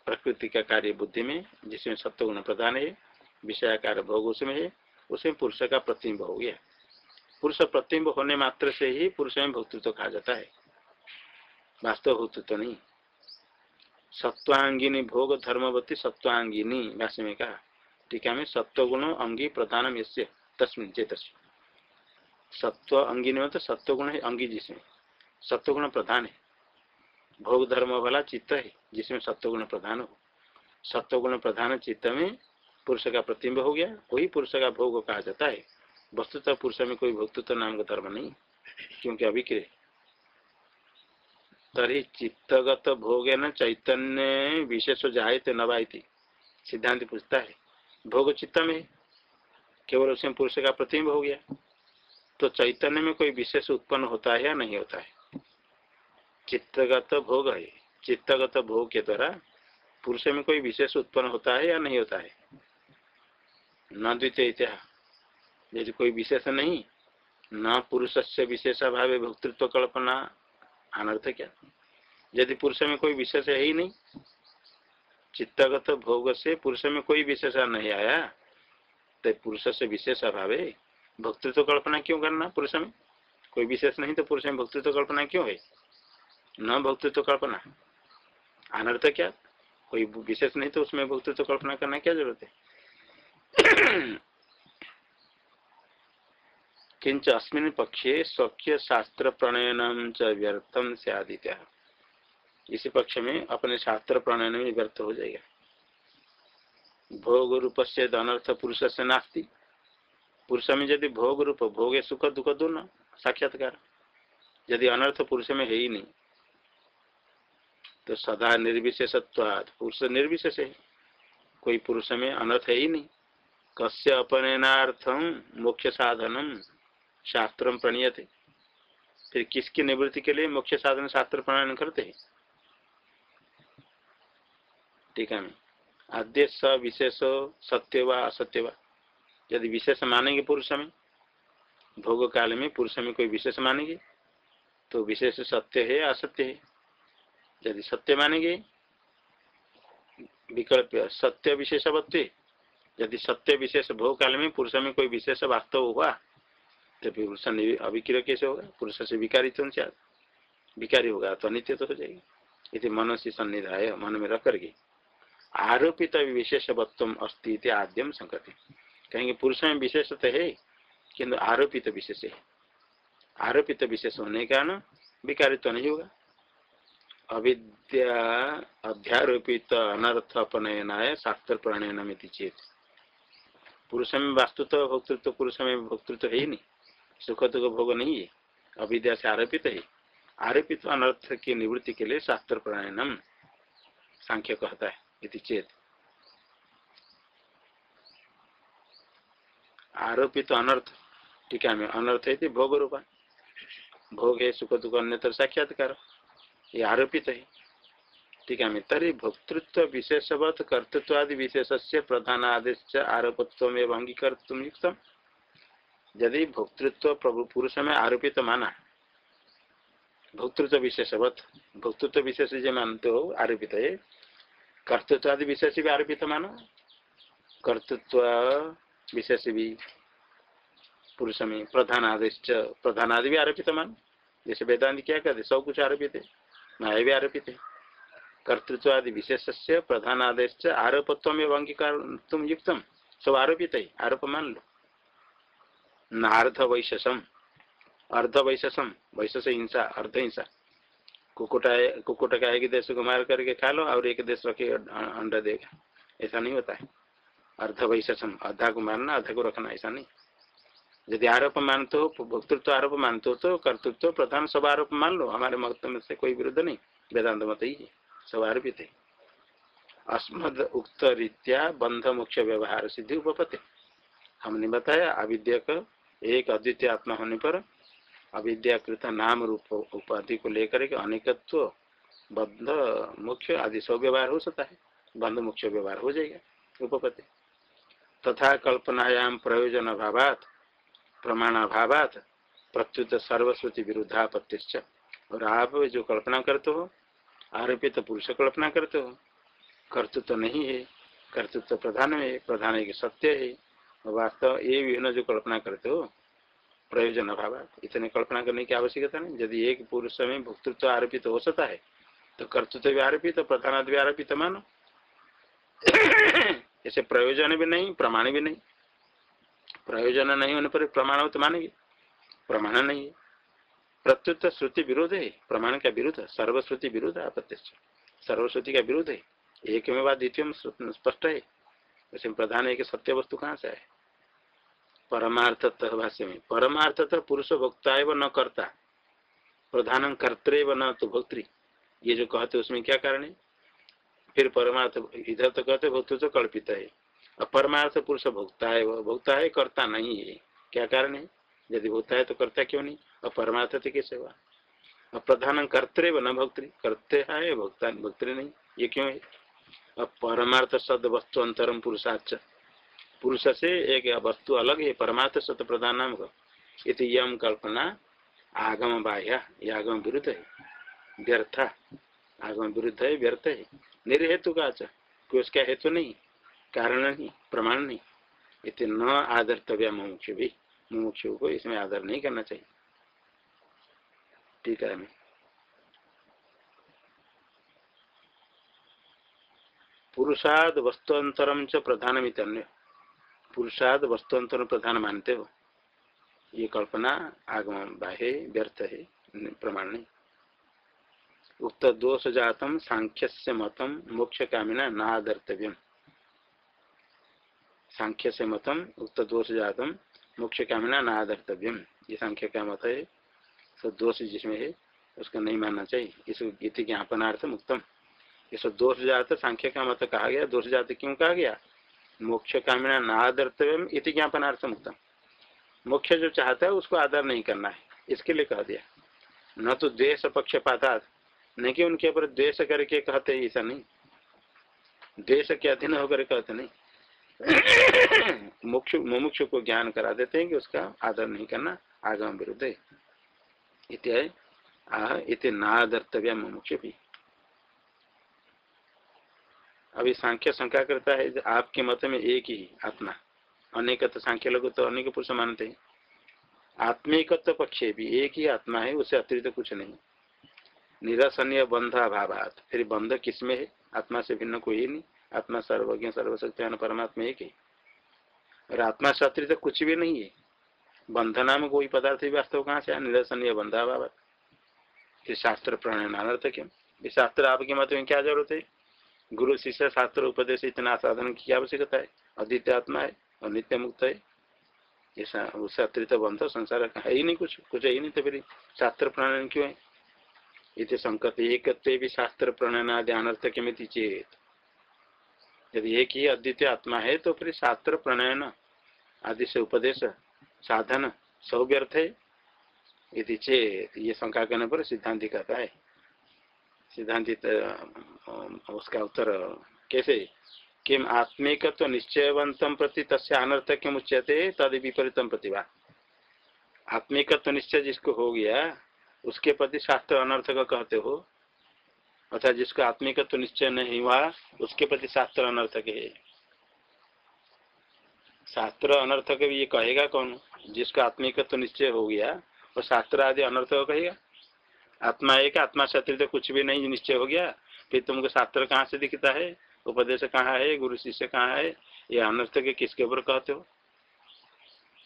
S1: प्रकृति का कार्य बुद्धि में, जिसमें सत्व गुण प्रधान है, विषयाकार भोग उसमें है, उसमें पुरुष का प्रतिम्ब हो गया। पुरुष प्रतिम्ब होने मात्र से ही पुरुष में भक्तृत्व कहा जाता है। वास्तव भक्तृत्व नहीं। सत्वांगिनी भोग धर्मवती सत्वांगिनी, भाष्य में कहा। टीका में सत्वगुण अंगी प्रधान तस्मिन चेत सत्व अंगिनी में तो सत्वगुण है अंगी जिसमें। सत्वगुण प्रधान है। भोग धर्म वाला चित्त है, जिसमें सत्वगुण प्रधान हो। सत्वगुण प्रधान चित्त में पुरुष का प्रतिम्ब हो गया, वही पुरुष का भोग कहा जाता है। वस्तुतः पुरुष में कोई भक्तृत्व नाम का धर्म नहीं, क्योंकि अभिक्रिय तरी चित्तगत भोगे न, चैतन्य विशेष जायते नवायती सिद्धांत पूछता है, भोग चित्त में? केवल उसमें पुरुष का प्रतिम्ब हो गया। तो चैतन्य में कोई विशेष उत्पन्न होता है या नहीं होता है? चित्तगत भोग है। चित्तगत भोग के द्वारा पुरुष में कोई विशेष उत्पन्न होता है या नहीं होता है? न द्वितीय इतिहास। यदि कोई विशेष नहीं, न पुरुष से विशेष भाव भक्तृत्व कल्पना अनर्थ क्या? यदि पुरुष में कोई विशेष है ही नहीं, चित्तगत भोग से पुरुष में कोई विशेष नहीं आया तो पुरुष से विशेष अभाव है भक्तृत्व कल्पना क्यों करना पुरुष में? कोई विशेष नहीं तो पुरुष में भक्तृत्व कल्पना क्यों है? न भक्तृत्व कल्पना अनर्थ क्या? कोई विशेष नहीं तो उसमें भक्तृत्व कल्पना करना क्या ज़रूरत है? किंच अस्मिन पक्षे स्वच्छ शास्त्र प्रणयन च व्यर्थम से आदित्य इसी पक्ष में अपने शास्त्र प्रणयन में व्यर्थ हो जाएगा। भोग रूप से अनर्थ पुरुष से नास्ती। पुरुष में यदि भोग रूप भोग सुख, दुख दोनों साक्षात्कार। यदि अनर्थ पुरुष में है ही नहीं तो सदा निर्विशेषत्व पुरुष निर्विशेष है। कोई पुरुष में अनर्थ है ही नहीं। कस्य अपनार्थम मुख्य साधनम शास्त्र प्रणीयते। फिर किसकी निवृत्ति के लिए मुख्य साधन शास्त्र प्रणयन करते हैं? ठीक है आद्य स विशेष सत्य व असत्य व। यदि विशेष मानेंगे पुरुष में भोग काल में पुरुष में कोई विशेष मानेंगे तो विशेष सत्य है, असत्य है। यदि सत्य मानेंगे, विकल्प सत्य विशेषवत्व यदि सत्य विशेष भोग काल में पुरुष में कोई विशेष वास्तव हुआ तो फिर पुरुष अभिक्रिय कैसे होगा? पुरुष से विकारी तो विकारी होगा तो अनित्य तो हो जाएगी। इसे मन से सन्निधाय, मन में रख करके आरोपित विशेषवत्व अस्ति आद्यम संकट कहेंगे, पुरुष में विशेष तो है, किंतु आरोपित विशेष है। आरोपित विशेष होने का कारण विकारित्व तो नहीं होगा। अविद्या अध्यारोपित अनर्थ अपनयनाय शास्त्र प्रणयन चेत। पुरुष में वास्तुत्व भोक्तृत्व पुरुष में भोक्तृत्व है ही नहीं। सुख दुख भोग नहीं है। अविद्या से आरोपित है। आरोपित अनर्थ की निवृत्ति के लिए शास्त्र प्रणयनम सांख्य कहता है, इति चेत। आरोपित अनर्थ टीका में अनर्थ है भोग रूपा। भोग है, सुख दुख अन्यतर साक्षात्कार। ये आरोपित है। टीका में तरी भोक्तृत्व विशेषवत कर्तृत्व आदि विशेष से प्रधान आदेश आरोपत्व में अंगीकर युक्त यदि भोक्तृत्व प्रभु पुरुष में आरोपित तो माना, भोक्तृत्व विशेषवत, भोक्तृत्व विशेष जो मानते हो, आरोपित है कर्तृत्व आदि विशेष भी आरोपित मानो, कर्तृत्व विशेष भी पुरुष में प्रधान आदेश प्रधान आदि भी आरोपित मान, जैसे वेदांत क्या कहते सब कुछ आरोपित है, न्याय भी आरोपित है। कर्तृत्व आदि विशेष से प्रधान आदेश आरोपत्व में अंगीकार तुम युक्तम, सब आरोपित है, आरोप मान लो। नार्ध वैशसम अर्ध वैशस हिंसा, अर्ध हिंसा। कुकुटा कुकुट का एक देश को मार करके खा लो, और एक देश रखे अंडा देगा ऐसा नहीं होता है। अर्ध आधा को मारना, आधा को रखना, ऐसा नहीं। यदि आरोप मानते हो, भक्तृत्व आरोप मानते हो तो कर्तृत्व प्रधान, सब आरोप मान लो। हमारे मत में से कोई विरुद्ध नहीं। वेदांत मत ही सब आरोपित है। अस्मद उक्त रीत्या बंध मुख्य व्यवहार सिद्धि उपपते हमने बताया, अविद्या का एक अद्वितीय आत्मा होने पर अविद्या अविद्याकृत नाम रूप उपाधि को लेकर के अनेकत्व बद्ध मुख्य आदि सब व्यवहार हो सकता है। बंध मुख्य व्यवहार हो जाएगा उपपति तथा कल्पनायाम प्रयोजन अभावात प्रमाण अभावात प्रत्युत सर्वश्रुति विरुद्धापत्ति और आप जो कल्पना करते हो, आरोपित तो पुरुष कल्पना करते हो, कर्तृत्व तो नहीं है, कर्तृत्व तो प्रधान है, प्रधान एक सत्य है। वास्तव ये विभिन्न जो कल्पना करते हो, प्रयोजन अभाव, इतने कल्पना करने की आवश्यकता नहीं। यदि एक पुरुष में भक्तृत्व आरोपित तो हो सकता है तो कर्तृत्व भी आरोपित तो प्रधान भी आरोपित तो मानो। ऐसे प्रयोजन भी नहीं, प्रमाण भी नहीं। प्रयोजन नहीं होने पर प्रमाण तो मानेंगे। प्रमाण नहीं है। प्रत्युत श्रुति विरोध है, प्रमाण का विरुद्ध सर्वश्रुति विरुद्ध आपत्ति सर्वश्रुति का विरोध है। एक में बाद द्वितीय स्पष्ट है। वैसे प्रधान है कि सत्य वस्तु कहाँ से है परमार्थ भाष्य में। परमार्थ पुरुष भोक्ता एवं न करता, प्रधान कर्तरे व न तो भोक्तृ ये जो कहते उसमें क्या कारण है? फिर परमार्थ, इधर तो कहते भोक्तृ तो कल्पित है। और परमार्थ पुरुष भोक्ता है भोक्ता है, करता नहीं है। क्या कारण है? यदि भोक्ता है तो करता क्यों नहीं? और परमार्थ थे कैसे हुआ और प्रधान कर्तरे व न भोक्तृ करते है, भोक्ता भोक्तृ नहीं। ये क्यों है? अब परमार्थ शब्द वस्तु अंतरम पुरुषाच पुरुष से एक वस्तु अलग है परमार्थ सत्य प्रधान नाम यम कल्पना, आगम बाह्य, ये आगम विरुद्ध है। व्यर्थ, आगम विरुद्ध है, व्यर्थ है। निर्हेतु का कोई उसका हेतु नहीं, कारण नहीं, प्रमाण नहीं। इतने न आदर्तव्य मुमुक्ष भी। मुमुक्ष को इसमें आदर नहीं करना चाहिए। ठीक है पुरुषाद वस्तुअंतरम च प्रधान पुरुषाद वस्तुअंतर प्रधान मानते हो। ये कल्पना आगम बाह्य व्यर्थ है, प्रमाण नहीं। उक्त दोष जातम सांख्य से मतम, मोक्ष कामिना नादर्तव्यम। सांख्य से मतम, उक्त दोष जातम, मोक्ष कामिना नादर्तव्यम। ये सांख्य का मत है तो दोष जिसमें है, उसका नहीं मानना चाहिए। इस गीति ज्ञापनार्थ मुक्तम ये सब दोष जात, सांख्य का मत कहा गया, दोष जात क्यों कहा गया? मोक्ष कामना नादर्तव्य इति ज्ञापनार्थ मुक्त मोक्ष जो चाहता है, उसको आदर नहीं करना है। इसके लिए कह दिया। न तो द्वेष पक्षपाता नहीं कि उनके ऊपर द्वेष करके कहते ऐसा नहीं। द्वेष के अधीन होकर कहते नहीं। मुक्ष, मुमुक्ष को ज्ञान करा देते हैं कि उसका आदर नहीं करना आगम विरुद्ध है। इति नादर्तव्य मुमुक्ष भी अभी सांख्य शंका करता है आपके मत में एक ही आत्मा। अनेक तो सांख्य लोग तो अनेक पुरुष मानते हैं। आत्मिकत्व पक्ष भी एक ही आत्मा है उससे अतिरिक्त कुछ नहीं। निरसनीय बंध अभाव फिर बंध किसमें है? आत्मा से भिन्न कोई ही नहीं। आत्मा सर्वज्ञ सर्वशक्तिमान परमात्मा एक ही। और आत्मा से तो कुछ भी नहीं है। बंधना में कोई पदार्थ भी वास्तव कहाँ से निदर्शनीय बंधा बाबा शास्त्र प्रणयन अनर्थ क्यों शास्त्र आपके मत में क्या ज़रूरत है? गुरु शिष्य शास्त्र उपदेश इतना साधन की आवश्यकता है, अद्वितीय आत्मा है और नित्य मुक्त है ऐसा उससे अतिरिक्त बंध संसार है ही नहीं कुछ कुछ है ही नहीं तो फिर शास्त्र प्रणयन क्यों है? इति संकट एक भी शास्त्र प्रणयन आदि अनर्थ मिति चेत। यदि एक ही अद्वितीय आत्मा है तो फिर शास्त्र प्रणयन, आदि से उपदेश, साधन सब व्यर्थ है। यदि चेत, ये शंका करने पर सिद्धांति कहता है। सिद्धांति उसका उत्तर कैसे? किम आत्मिक तो निश्चयवंतम प्रति तस्य अनर्थ क्यों उच्यते, तद विपरीतम प्रतिभा। आत्मिकत्व निश्चय जिसको हो गया, उसके प्रति शास्त्र अनर्थ का कहते हो, अर्थात जिसको आत्मिकत्व निश्चय नहीं हुआ, उसके प्रति शास्त्र अनर्थक है। शास्त्र अनर्थक ये कहेगा कौन? जिसका आत्मिकत्व निश्चय हो गया और शास्त्र आदि अनर्थक कहेगा। आत्मा एक, आत्मा शत्रु तो कुछ भी नहीं निश्चय हो गया। फिर तुमको शास्त्र कहाँ से दिखता है? उपदेश कहाँ है? गुरु शिष्य कहाँ है? ये अनर्थ के किसके ऊपर कहते हो?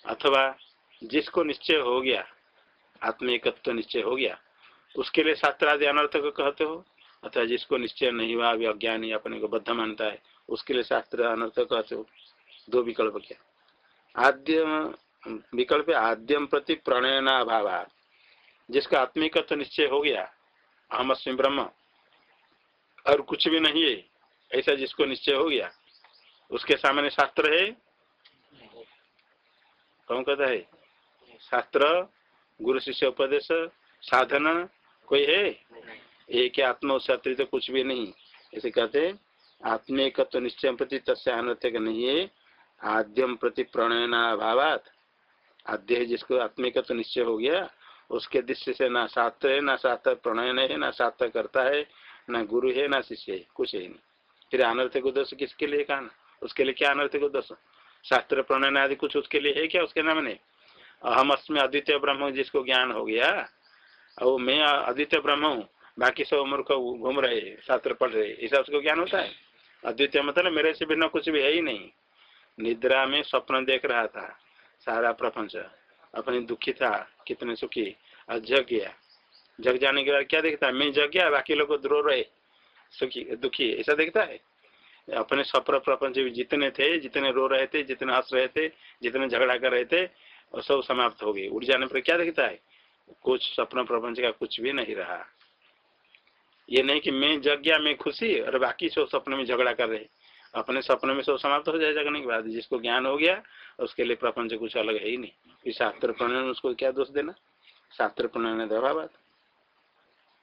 S1: अथवा जिसको निश्चय हो गया आत्म आत्मिकत्व निश्चय हो गया, उसके लिए शास्त्र आदि अनर्थ को कहते हो? अथवा जिसको निश्चय नहीं हुआ, अभी अज्ञानी अपने को बद्ध मानता है, उसके लिए शास्त्र अनर्थ कहते हो? दो विकल्प क्या? आद्य विकल्प आद्यम प्रति प्रणयना अभाव जिसका आत्मिकत्व निश्चय हो गया, अहम अस्मी ब्रह्म। और कुछ भी नहीं है, ऐसा जिसको निश्चय हो गया, उसके सामने शास्त्र है। कौन कहता है? शास्त्र, गुरु शिष्य उपदेश, साधन, कोई है? एक आत्मा, उससे अतिरिक्त कुछ भी नहीं। ऐसे कहते आत्मिकत्व निश्चय प्रति तस्य अनर्थक नहीं है, आद्यम प्रति प्रणयना अभावात आद्य जिसको आत्मिकत्व निश्चय हो गया उसके दृष्टि से ना शास्त्र है, ना शास्त्र प्रणयन है, ना शास्त्र करता है, ना गुरु है, ना शिष्य है, कुछ है नहीं। फिर अनर्थ को किसके लिए कहा? उसके लिए क्या अनर्थ को शास्त्र प्रणयन आदि कुछ उसके लिए है क्या? उसके नाम ने अहम अस्में अद्वितीय ब्रह्म जिसको ज्ञान हो गया और मैं अद्वितीय ब्रह्म हूँ, बाकी सब मूर्ख घूम रहे शास्त्र पढ़ रहे ऐसा उसको ज्ञान होता है? अद्वितीय मतलब मेरे से बिना कुछ भी है ही नहीं। निद्रा में स्वप्न देख रहा था, सारा प्रपंच। अपने दुखी था, कितने सुखी और जग गया। जग जाने के बाद क्या देखता है? मैं जग गया, बाकी लोग द्रो रहे, सुखी, दुखी, ऐसा देखता है? अपने स्वप्न प्रपंच जितने थे, जितने रो रहे थे, जितने हंस रहे थे, जितने झगड़ा कर रहे थे, और सब समाप्त हो गई उड़ जाने पर क्या देखता है? कुछ सपना प्रपंच का कुछ भी नहीं रहा। ये नहीं कि मैं जग गया, मैं खुशी, और बाकी सब सपने में झगड़ा कर रहे। अपने सपने में सब समाप्त हो जाए जगने के बाद, जिसको ज्ञान हो गया, उसके लिए प्रपंच कुछ अलग है ही नहीं। शास्त्र प्रणयन, उसको क्या दोष देना? शास्त्र प्रणयन अभाव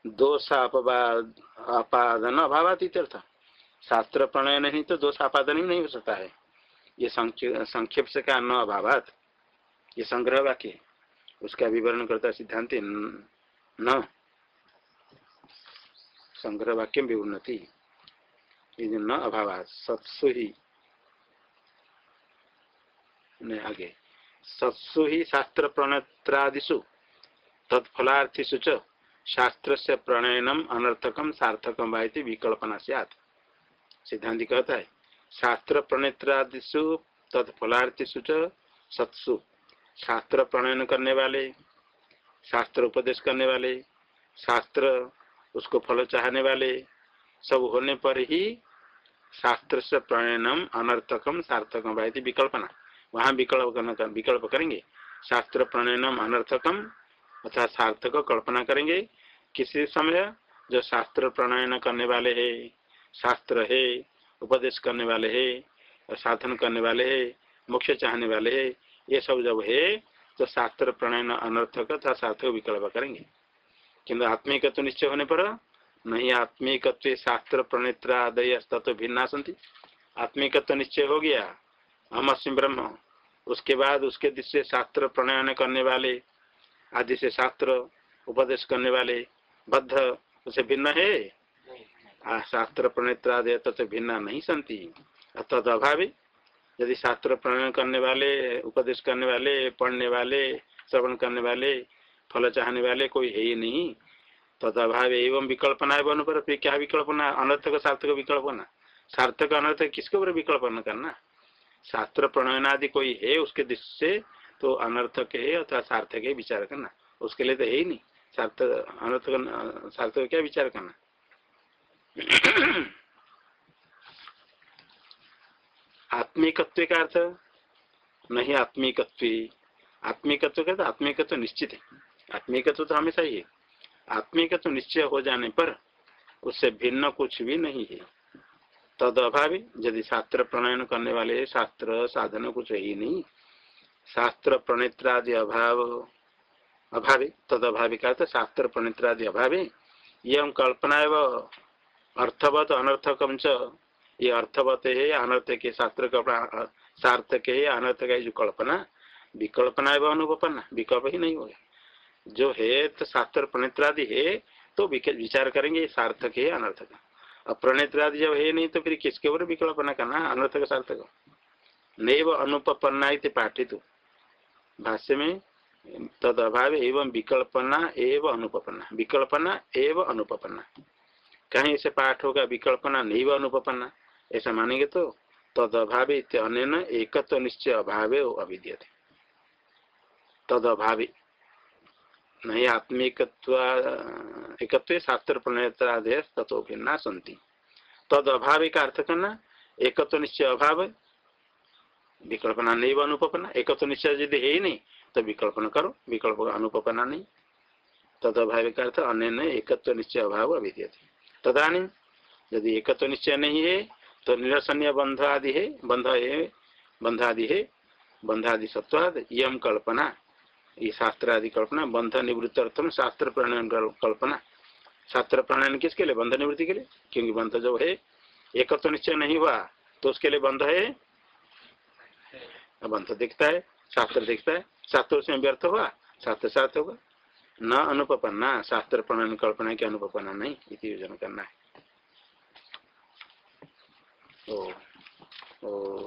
S1: दोष अपवाद अपादन अभाव इत्यर्थ शास्त्र प्रणयन नहीं तो दोष आपादन ही नहीं हो सकता है। ये संक्षेप से क्या न अभावात। ये संग्रह वाक्य उसका विवरण करता सिद्धांत, न। संग्रह वाक्य में भी उन्नति न अभाव सत्सु ही आगे। सत्सु ही शास्त्र प्रणत्रादिशु तत्फलार्थिशु च शास्त्र से प्रणयनम अनर्थकम सार्थकम वायती विकल्पना से सिद्धांत कहता है, शास्त्र प्रणेत्रादिशु तत्फलार्थिशु च सत्सु शास्त्र प्रणयन करने वाले, शास्त्र उपदेश करने वाले, शास्त्र उसको फल चाहने वाले, सब होने पर ही शास्त्र से प्रणयनम अनर्थकम सार्थकम भाई विकल्पना। वहाँ विकल्प विकल्प करेंगे। शास्त्र प्रणयनम अनर्थकम अर्थात सार्थक कल्पना करेंगे। किसी समय जो शास्त्र प्रणयन करने वाले है, शास्त्र है, उपदेश करने वाले है, साधन करने वाले है, मोक्ष चाहने वाले है, ये सब जब है तो शास्त्र प्रणयन अनर्थक तथा सार्थक विकल्प करेंगे। किन्तु आत्मिक तो निश्चय होने पर नहीं आत्मिक शास्त्र प्रणेत्रादय तत्व भिन्ना संति आत्मिकत्व निश्चय हो गया। हम अस्म ब्रह्म। उसके बाद उसके दृश्य शास्त्र प्रणयन करने वाले, आदि से शास्त्र उपदेश करने वाले, बद्ध, उसे भिन्न है? शास्त्र प्रणेत्रादय तत्व भिन्ना नहीं संति तद अभावी, यदि शास्त्र प्रणयन करने वाले, उपदेश करने वाले, पढ़ने वाले, श्रवण करने वाले, फल चाहने वाले कोई है ही नहीं। तदभाव एवं विकल्पना बन पर फिर क्या विकल्पना? अनर्थक, सार्थक विकल्पना। सार्थक, अनर्थक, किसके ऊपर विकल्पन करना? शास्त्र प्रणयन आदि कोई है उसके दृष्टि से तो अनर्थक है अथवा सार्थक है विचार करना। उसके लिए तो है ही नहीं। सार्थक अनर्थक, सार्थक क्या विचार करना? आत्मिकत्व का अर्थ, नहीं आत्मिकत्व। आत्मिकत्व का आत्मिकत्व निश्चित है। आत्मिकत्व तो हमेशा ही है। आत्मिकत्व निश्चय हो जाने पर उससे भिन्न कुछ भी नहीं है। तद अभावी यदि शास्त्र प्रणयन करने वाले शास्त्र साधन कुछ ही नहीं। शास्त्र प्रणेत्रादि अभाव, अभावी तद अभावी का शास्त्र प्रणेत्रादि अभावी, यम कल्पना एवं अर्थवत अनर्थकम च। ये अर्थवत है अनर्थ के शास्त्र कल्पना सार्थक है अनर्थ का जो कल्पना, विकल्पना एवं अनुपन्ना, विकल्प ही नहीं होगा। जो है तो शास्त्र प्रणेत्रादि है तो विचार करेंगे सार्थक है, अनर्थक। अब प्रणेत्रादि जब है नहीं तो फिर किसके ऊपर विकल्पना करना, अनर्थक सार्थक? नैव अनुपन्ना पाठित। भाष्य में तद अभाव एवं विकल्पना एवं अनुपन्ना विकल्पना एवं अनुपन्ना कहीं से पाठ होगा, विकल्पना नहीं व अनुपन्ना ऐसा मानेंगे तो तद अभाव अन्य एकत्व निश्चय अभाव अविद्य तद अभावी नहीं, आत्मिकत्व, एकत्व शास्त्र प्रणयतादेय तथो भिन्ना संति तद अभावी का अर्थ करना एकत्व निश्चय अभाव, विकल्पना नहीं व अनुपन्ना एकत्व निश्चय यदि है ही नहीं तो विकल्पना करो, विकल्प अनुपन्ना नहीं तद अभावी का अर्थ, अन्य एकत्व निश्चय अभाव अविद्य तदानी यदि एकत्व निश्चय नहीं है तो निरसन्य बंध आदि है बंध है बंध आदि है बंध आदि सत्वाद यम कल्पना। ये शास्त्र आदि कल्पना, बंध निवृत्त अर्थम शास्त्र प्रणयन कल्पना। शास्त्र प्रणयन किसके लिए? बंध निवृत्ति के लिए? क्योंकि बंध जो है एकत्व निश्चय नहीं हुआ तो उसके लिए बंध है। बंध दिखता है, शास्त्र दिखता है, शास्त्र उसमें व्यर्थ हुआ, शास्त्र सार्थ होगा। न अनुपन्ना शास्त्र प्रणयन कल्पना की अनुपन्ना नहीं योजन करना है। ओ ओ